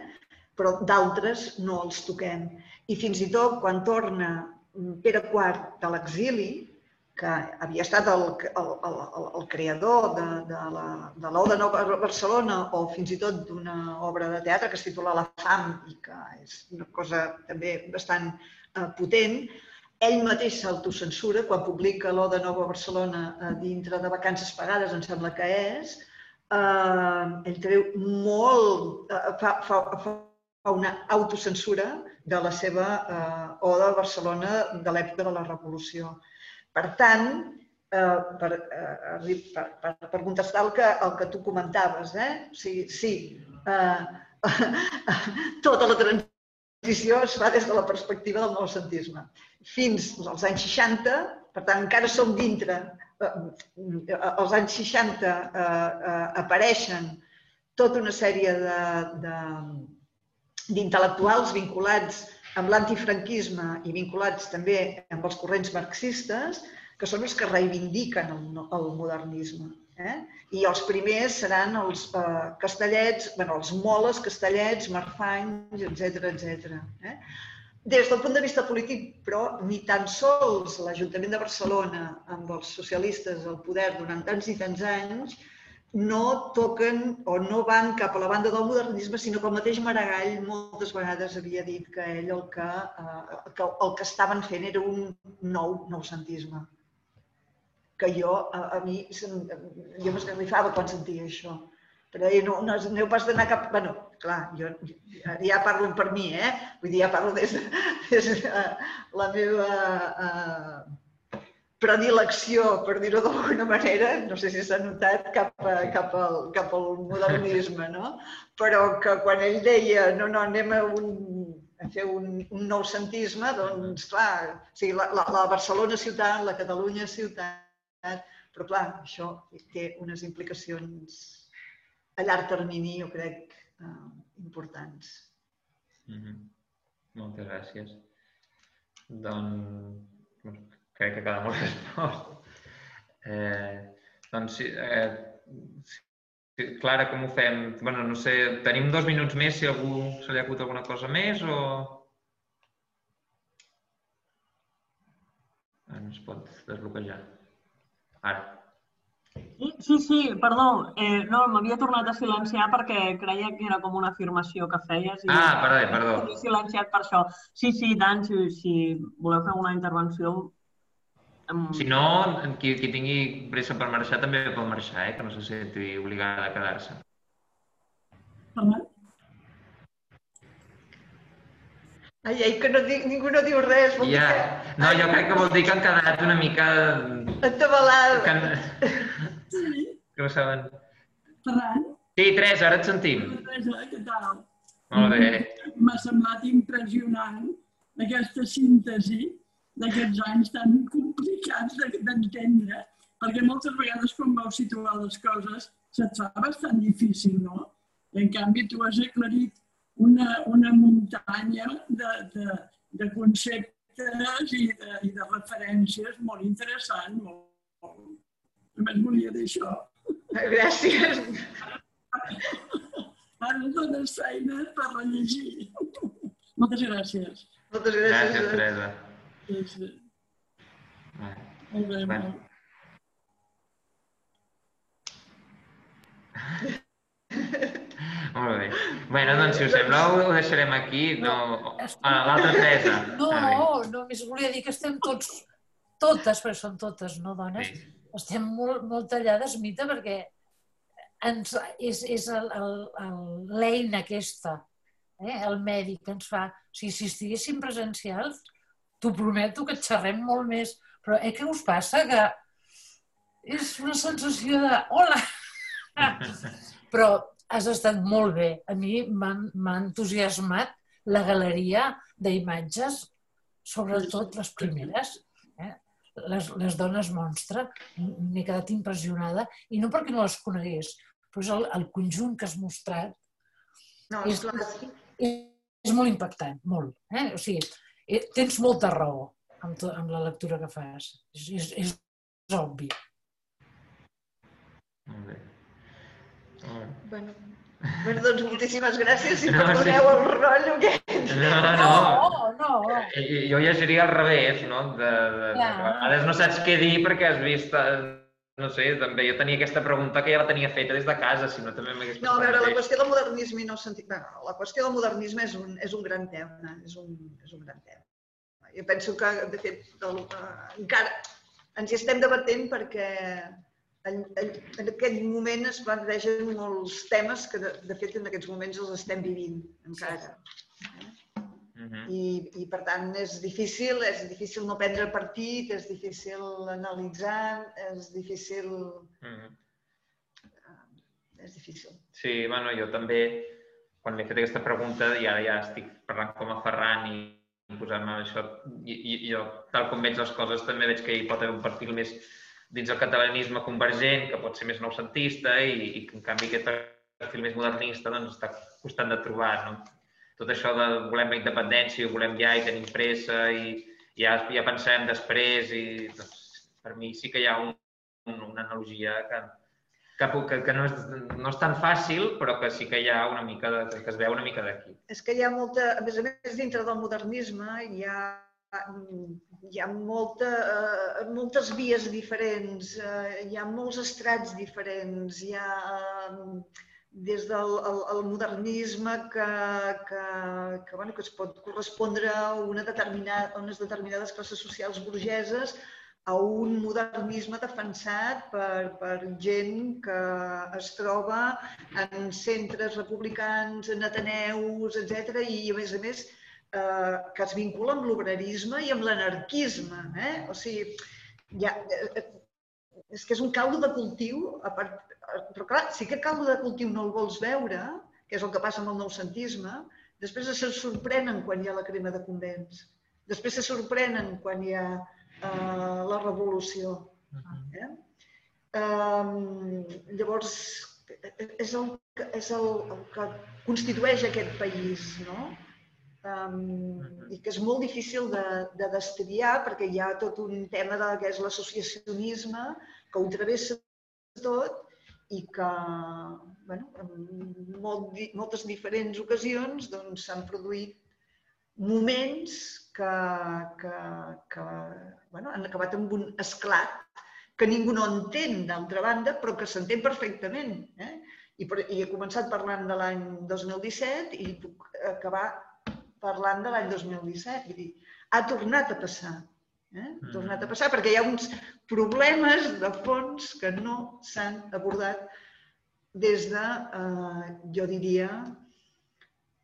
però d'altres no els toquem. I fins i tot quan torna Pere IV de l'exili, que havia estat el, el, el, el creador de, de la, de l'O de Nova Barcelona o fins i tot d'una obra de teatre que es titula La fam i que és una cosa també bastant eh, potent, ell mateix s'autocensura quan publica l'O de Nova Barcelona eh, dintre de vacances pagades, em sembla que és, eh, ell treu molt, eh, fa, fa, fa una autocensura de la seva eh, Oda de Barcelona de l'època de la Revolució. Per tant, eh, per, eh, per, per, per contestar el que, el que tu comentaves, eh? sigui, sí, eh, tota la transició es fa des de la perspectiva del noucentisme. Fins als anys 60, per tant, encara som dintre, eh, als anys 60 eh, eh, apareixen tota una sèrie d'intel·lectuals vinculats amb l'antifranquisme i vinculats també amb els corrents marxistes, que són els que reivindiquen el, el modernisme. Eh? I els primers seran els eh, castellets, bueno, els moles, castellets, marfanys, etc etc. Eh? Des del punt de vista polític, però, ni tan sols l'Ajuntament de Barcelona, amb els socialistes al poder durant tants i tants anys, no toquen o no van cap a la banda del modernisme, sinó que el mateix Maragall moltes vegades havia dit que ell el que, eh, que el que estaven fent era un nou noucentisme. Que jo, a, a mi, jo m'esgarrifava quan sentia això. Però deia, no, no aneu pas d'anar cap... bueno, clar, jo ja parlo per mi, eh? Vull dir, ja parlo des de, des de la meva... Eh, predilecció, per dir-ho d'alguna manera, no sé si s'ha notat, cap, a, cap, al, cap al modernisme, no? Però que quan ell deia, no, no, anem a, un, a fer un, un nou centisme, doncs, clar, o sigui, la, la, la Barcelona ciutat, la Catalunya ciutat, però clar, això té unes implicacions a llarg termini, jo crec, eh, importants. Mm -hmm. Moltes gràcies. Doncs crec que queda molt respost. Eh, doncs sí, eh, sí, Clara, com ho fem? bueno, no sé, tenim dos minuts més si algú se li acut alguna cosa més o... Ah, es pot desbloquejar. Ara. Sí, sí, perdó. Eh, no, m'havia tornat a silenciar perquè creia que era com una afirmació que feies. I ah, perdó, perdó. M'he silenciat per això. Sí, sí, tant, si, si voleu fer una intervenció, si no, qui, qui tingui pressa per marxar també pot marxar, eh? que no se senti obligada a quedar-se. Ai, ai, que no dic, ningú no diu res. Vol ja. que... No, jo crec que vol dir que han quedat una mica... Atabalada. Que... Sí. Que ho saben. Ferran? Sí, Teresa, ara et sentim. Teresa, què tal? Molt bé. M'ha semblat impressionant aquesta síntesi d'aquests anys tan complicats d'entendre, perquè moltes vegades quan veus situar les coses se't fa bastant difícil, no? I en canvi tu has aclarit una, una muntanya de, de, de conceptes i de, i de referències molt interessant. Molt, molt. Només volia dir això. Gràcies. Ara dones feina per rellegir. Moltes gràcies. Moltes gràcies. Gràcies, Teresa. Sí, sí. Molt bé, bueno. molt. Molt bé. Bueno, doncs, si us sembla, ho deixarem aquí. No... Ah, l'altra Teresa. No, no, només volia dir que estem tots, totes, però són totes, no, dones? Sí. estem molt, molt tallades, Mita, perquè ens, és, és l'eina aquesta, eh? el mèdic que ens fa... O sigui, si estiguéssim presencials, t'ho prometo que et xerrem molt més. Però eh, què us passa? Que és una sensació de... Hola! Però has estat molt bé. A mi m'ha entusiasmat la galeria d'imatges, sobretot les primeres. Eh? Les, les dones monstre, m'he quedat impressionada, i no perquè no les conegués, però és el, el conjunt que has mostrat No, és, és, és molt impactant, molt. Eh? O sigui, eh, tens molta raó amb, to, amb la lectura que fas. És, és, és, és obvi. Molt bé. Bé. Bueno, bueno, doncs moltíssimes gràcies i No, sí. perdoneu el rotllo aquest. No, no. no. no. Jo llegiria al revés, no? De, de, de, a vegades no saps què dir perquè has vist... eh, No sé, també jo tenia aquesta pregunta que ja la tenia feta des de casa, si no també m'hagués No, a veure, la qüestió del modernisme no sentit... Bueno, la qüestió del modernisme és un, és un gran tema, és un, és un gran tema. Jo penso que, de fet, el, eh, encara ens hi estem debatent perquè en, en, en aquest moment es plantegen molts temes que, de, de fet, en aquests moments els estem vivint encara. Mhm. I, I, per tant, és difícil, és difícil no prendre partit, és difícil analitzar, és difícil... Mhm. És difícil. Sí, bueno, jo també, quan m'he fet aquesta pregunta, i ara ja estic parlant com a Ferran i posant-me això, i, i, jo, tal com veig les coses, també veig que hi pot haver un perfil més dins el catalanisme convergent, que pot ser més noucentista, i, i en canvi aquest perfil més modernista doncs, està costant de trobar. No? Tot això de volem la independència, volem ja i tenim pressa, i ja, ja pensem després, i doncs, per mi sí que hi ha un, un, una analogia que, que, que, que no, és, no és tan fàcil, però que sí que hi ha una mica de, que es veu una mica d'aquí. És que hi ha molta, a més a més, dintre del modernisme hi ha, hi ha molta, eh, moltes vies diferents, eh, hi ha molts estrats diferents, hi ha eh, des del el, el modernisme que, que, que, bueno, que es pot correspondre a, una determinada, a unes determinades classes socials burgeses a un modernisme defensat per, per gent que es troba en centres republicans, en ateneus, etc. I, a més a més, eh, que es vincula amb l'obrerisme i amb l'anarquisme. Eh? O sigui, ja, eh, és que és un caldo de cultiu, a part, però clar, sí que caldo de cultiu no el vols veure, que és el que passa amb el noucentisme, després se sorprenen quan hi ha la crema de convents. Després se sorprenen quan hi ha eh, la revolució. Eh? Um, llavors, és el, és el, el que constitueix aquest país, no? Um, I que és molt difícil de, de destriar perquè hi ha tot un tema de què és l'associacionisme que ho travessa tot i que bueno, en molt, moltes diferents ocasions doncs, s'han produït moments que, que, que bueno, han acabat amb un esclat que ningú no entén, d'altra banda, però que s'entén perfectament. Eh? I, per, I he començat parlant de l'any 2017 i puc acabar parlant de l'any 2017. Vull dir, ha tornat a passar. Eh? Ha tornat a passar perquè hi ha uns problemes de fons que no s'han abordat des de, eh, jo diria,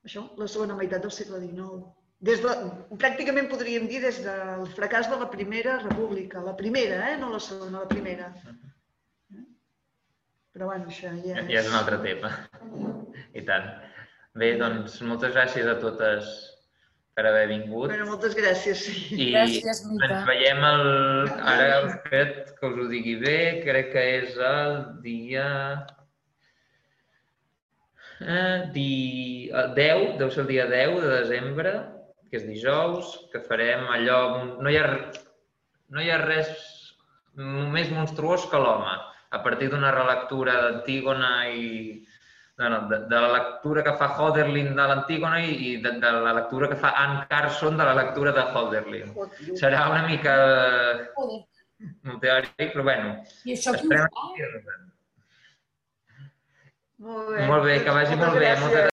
això, la segona meitat del segle XIX. Des de, pràcticament podríem dir des del fracàs de la Primera República. La primera, eh? no la segona, la primera. Però bueno, això ja Ja, és... ja és un altre tema. I tant. Bé, doncs moltes gràcies a totes per haver vingut. Bueno, moltes gràcies. Sí. I Gràcies, Mica. ens veiem el... Ara crec que us ho digui bé, crec que és el dia... Eh, di... el 10, deu ser el dia 10 de desembre, que és dijous, que farem allò... No hi ha, no hi ha res més monstruós que l'home. A partir d'una relectura d'Antígona i no, no, de, de la lectura que fa Hölderlin de l'Antígona i de, de la lectura que fa Anne Carson de la lectura de Hölderlin. Joder. Serà una mica molt teòric, però bueno, I això qui ho fa? que... Molt bé. Molt bé, que vagi molt bé. gràcies. Moltes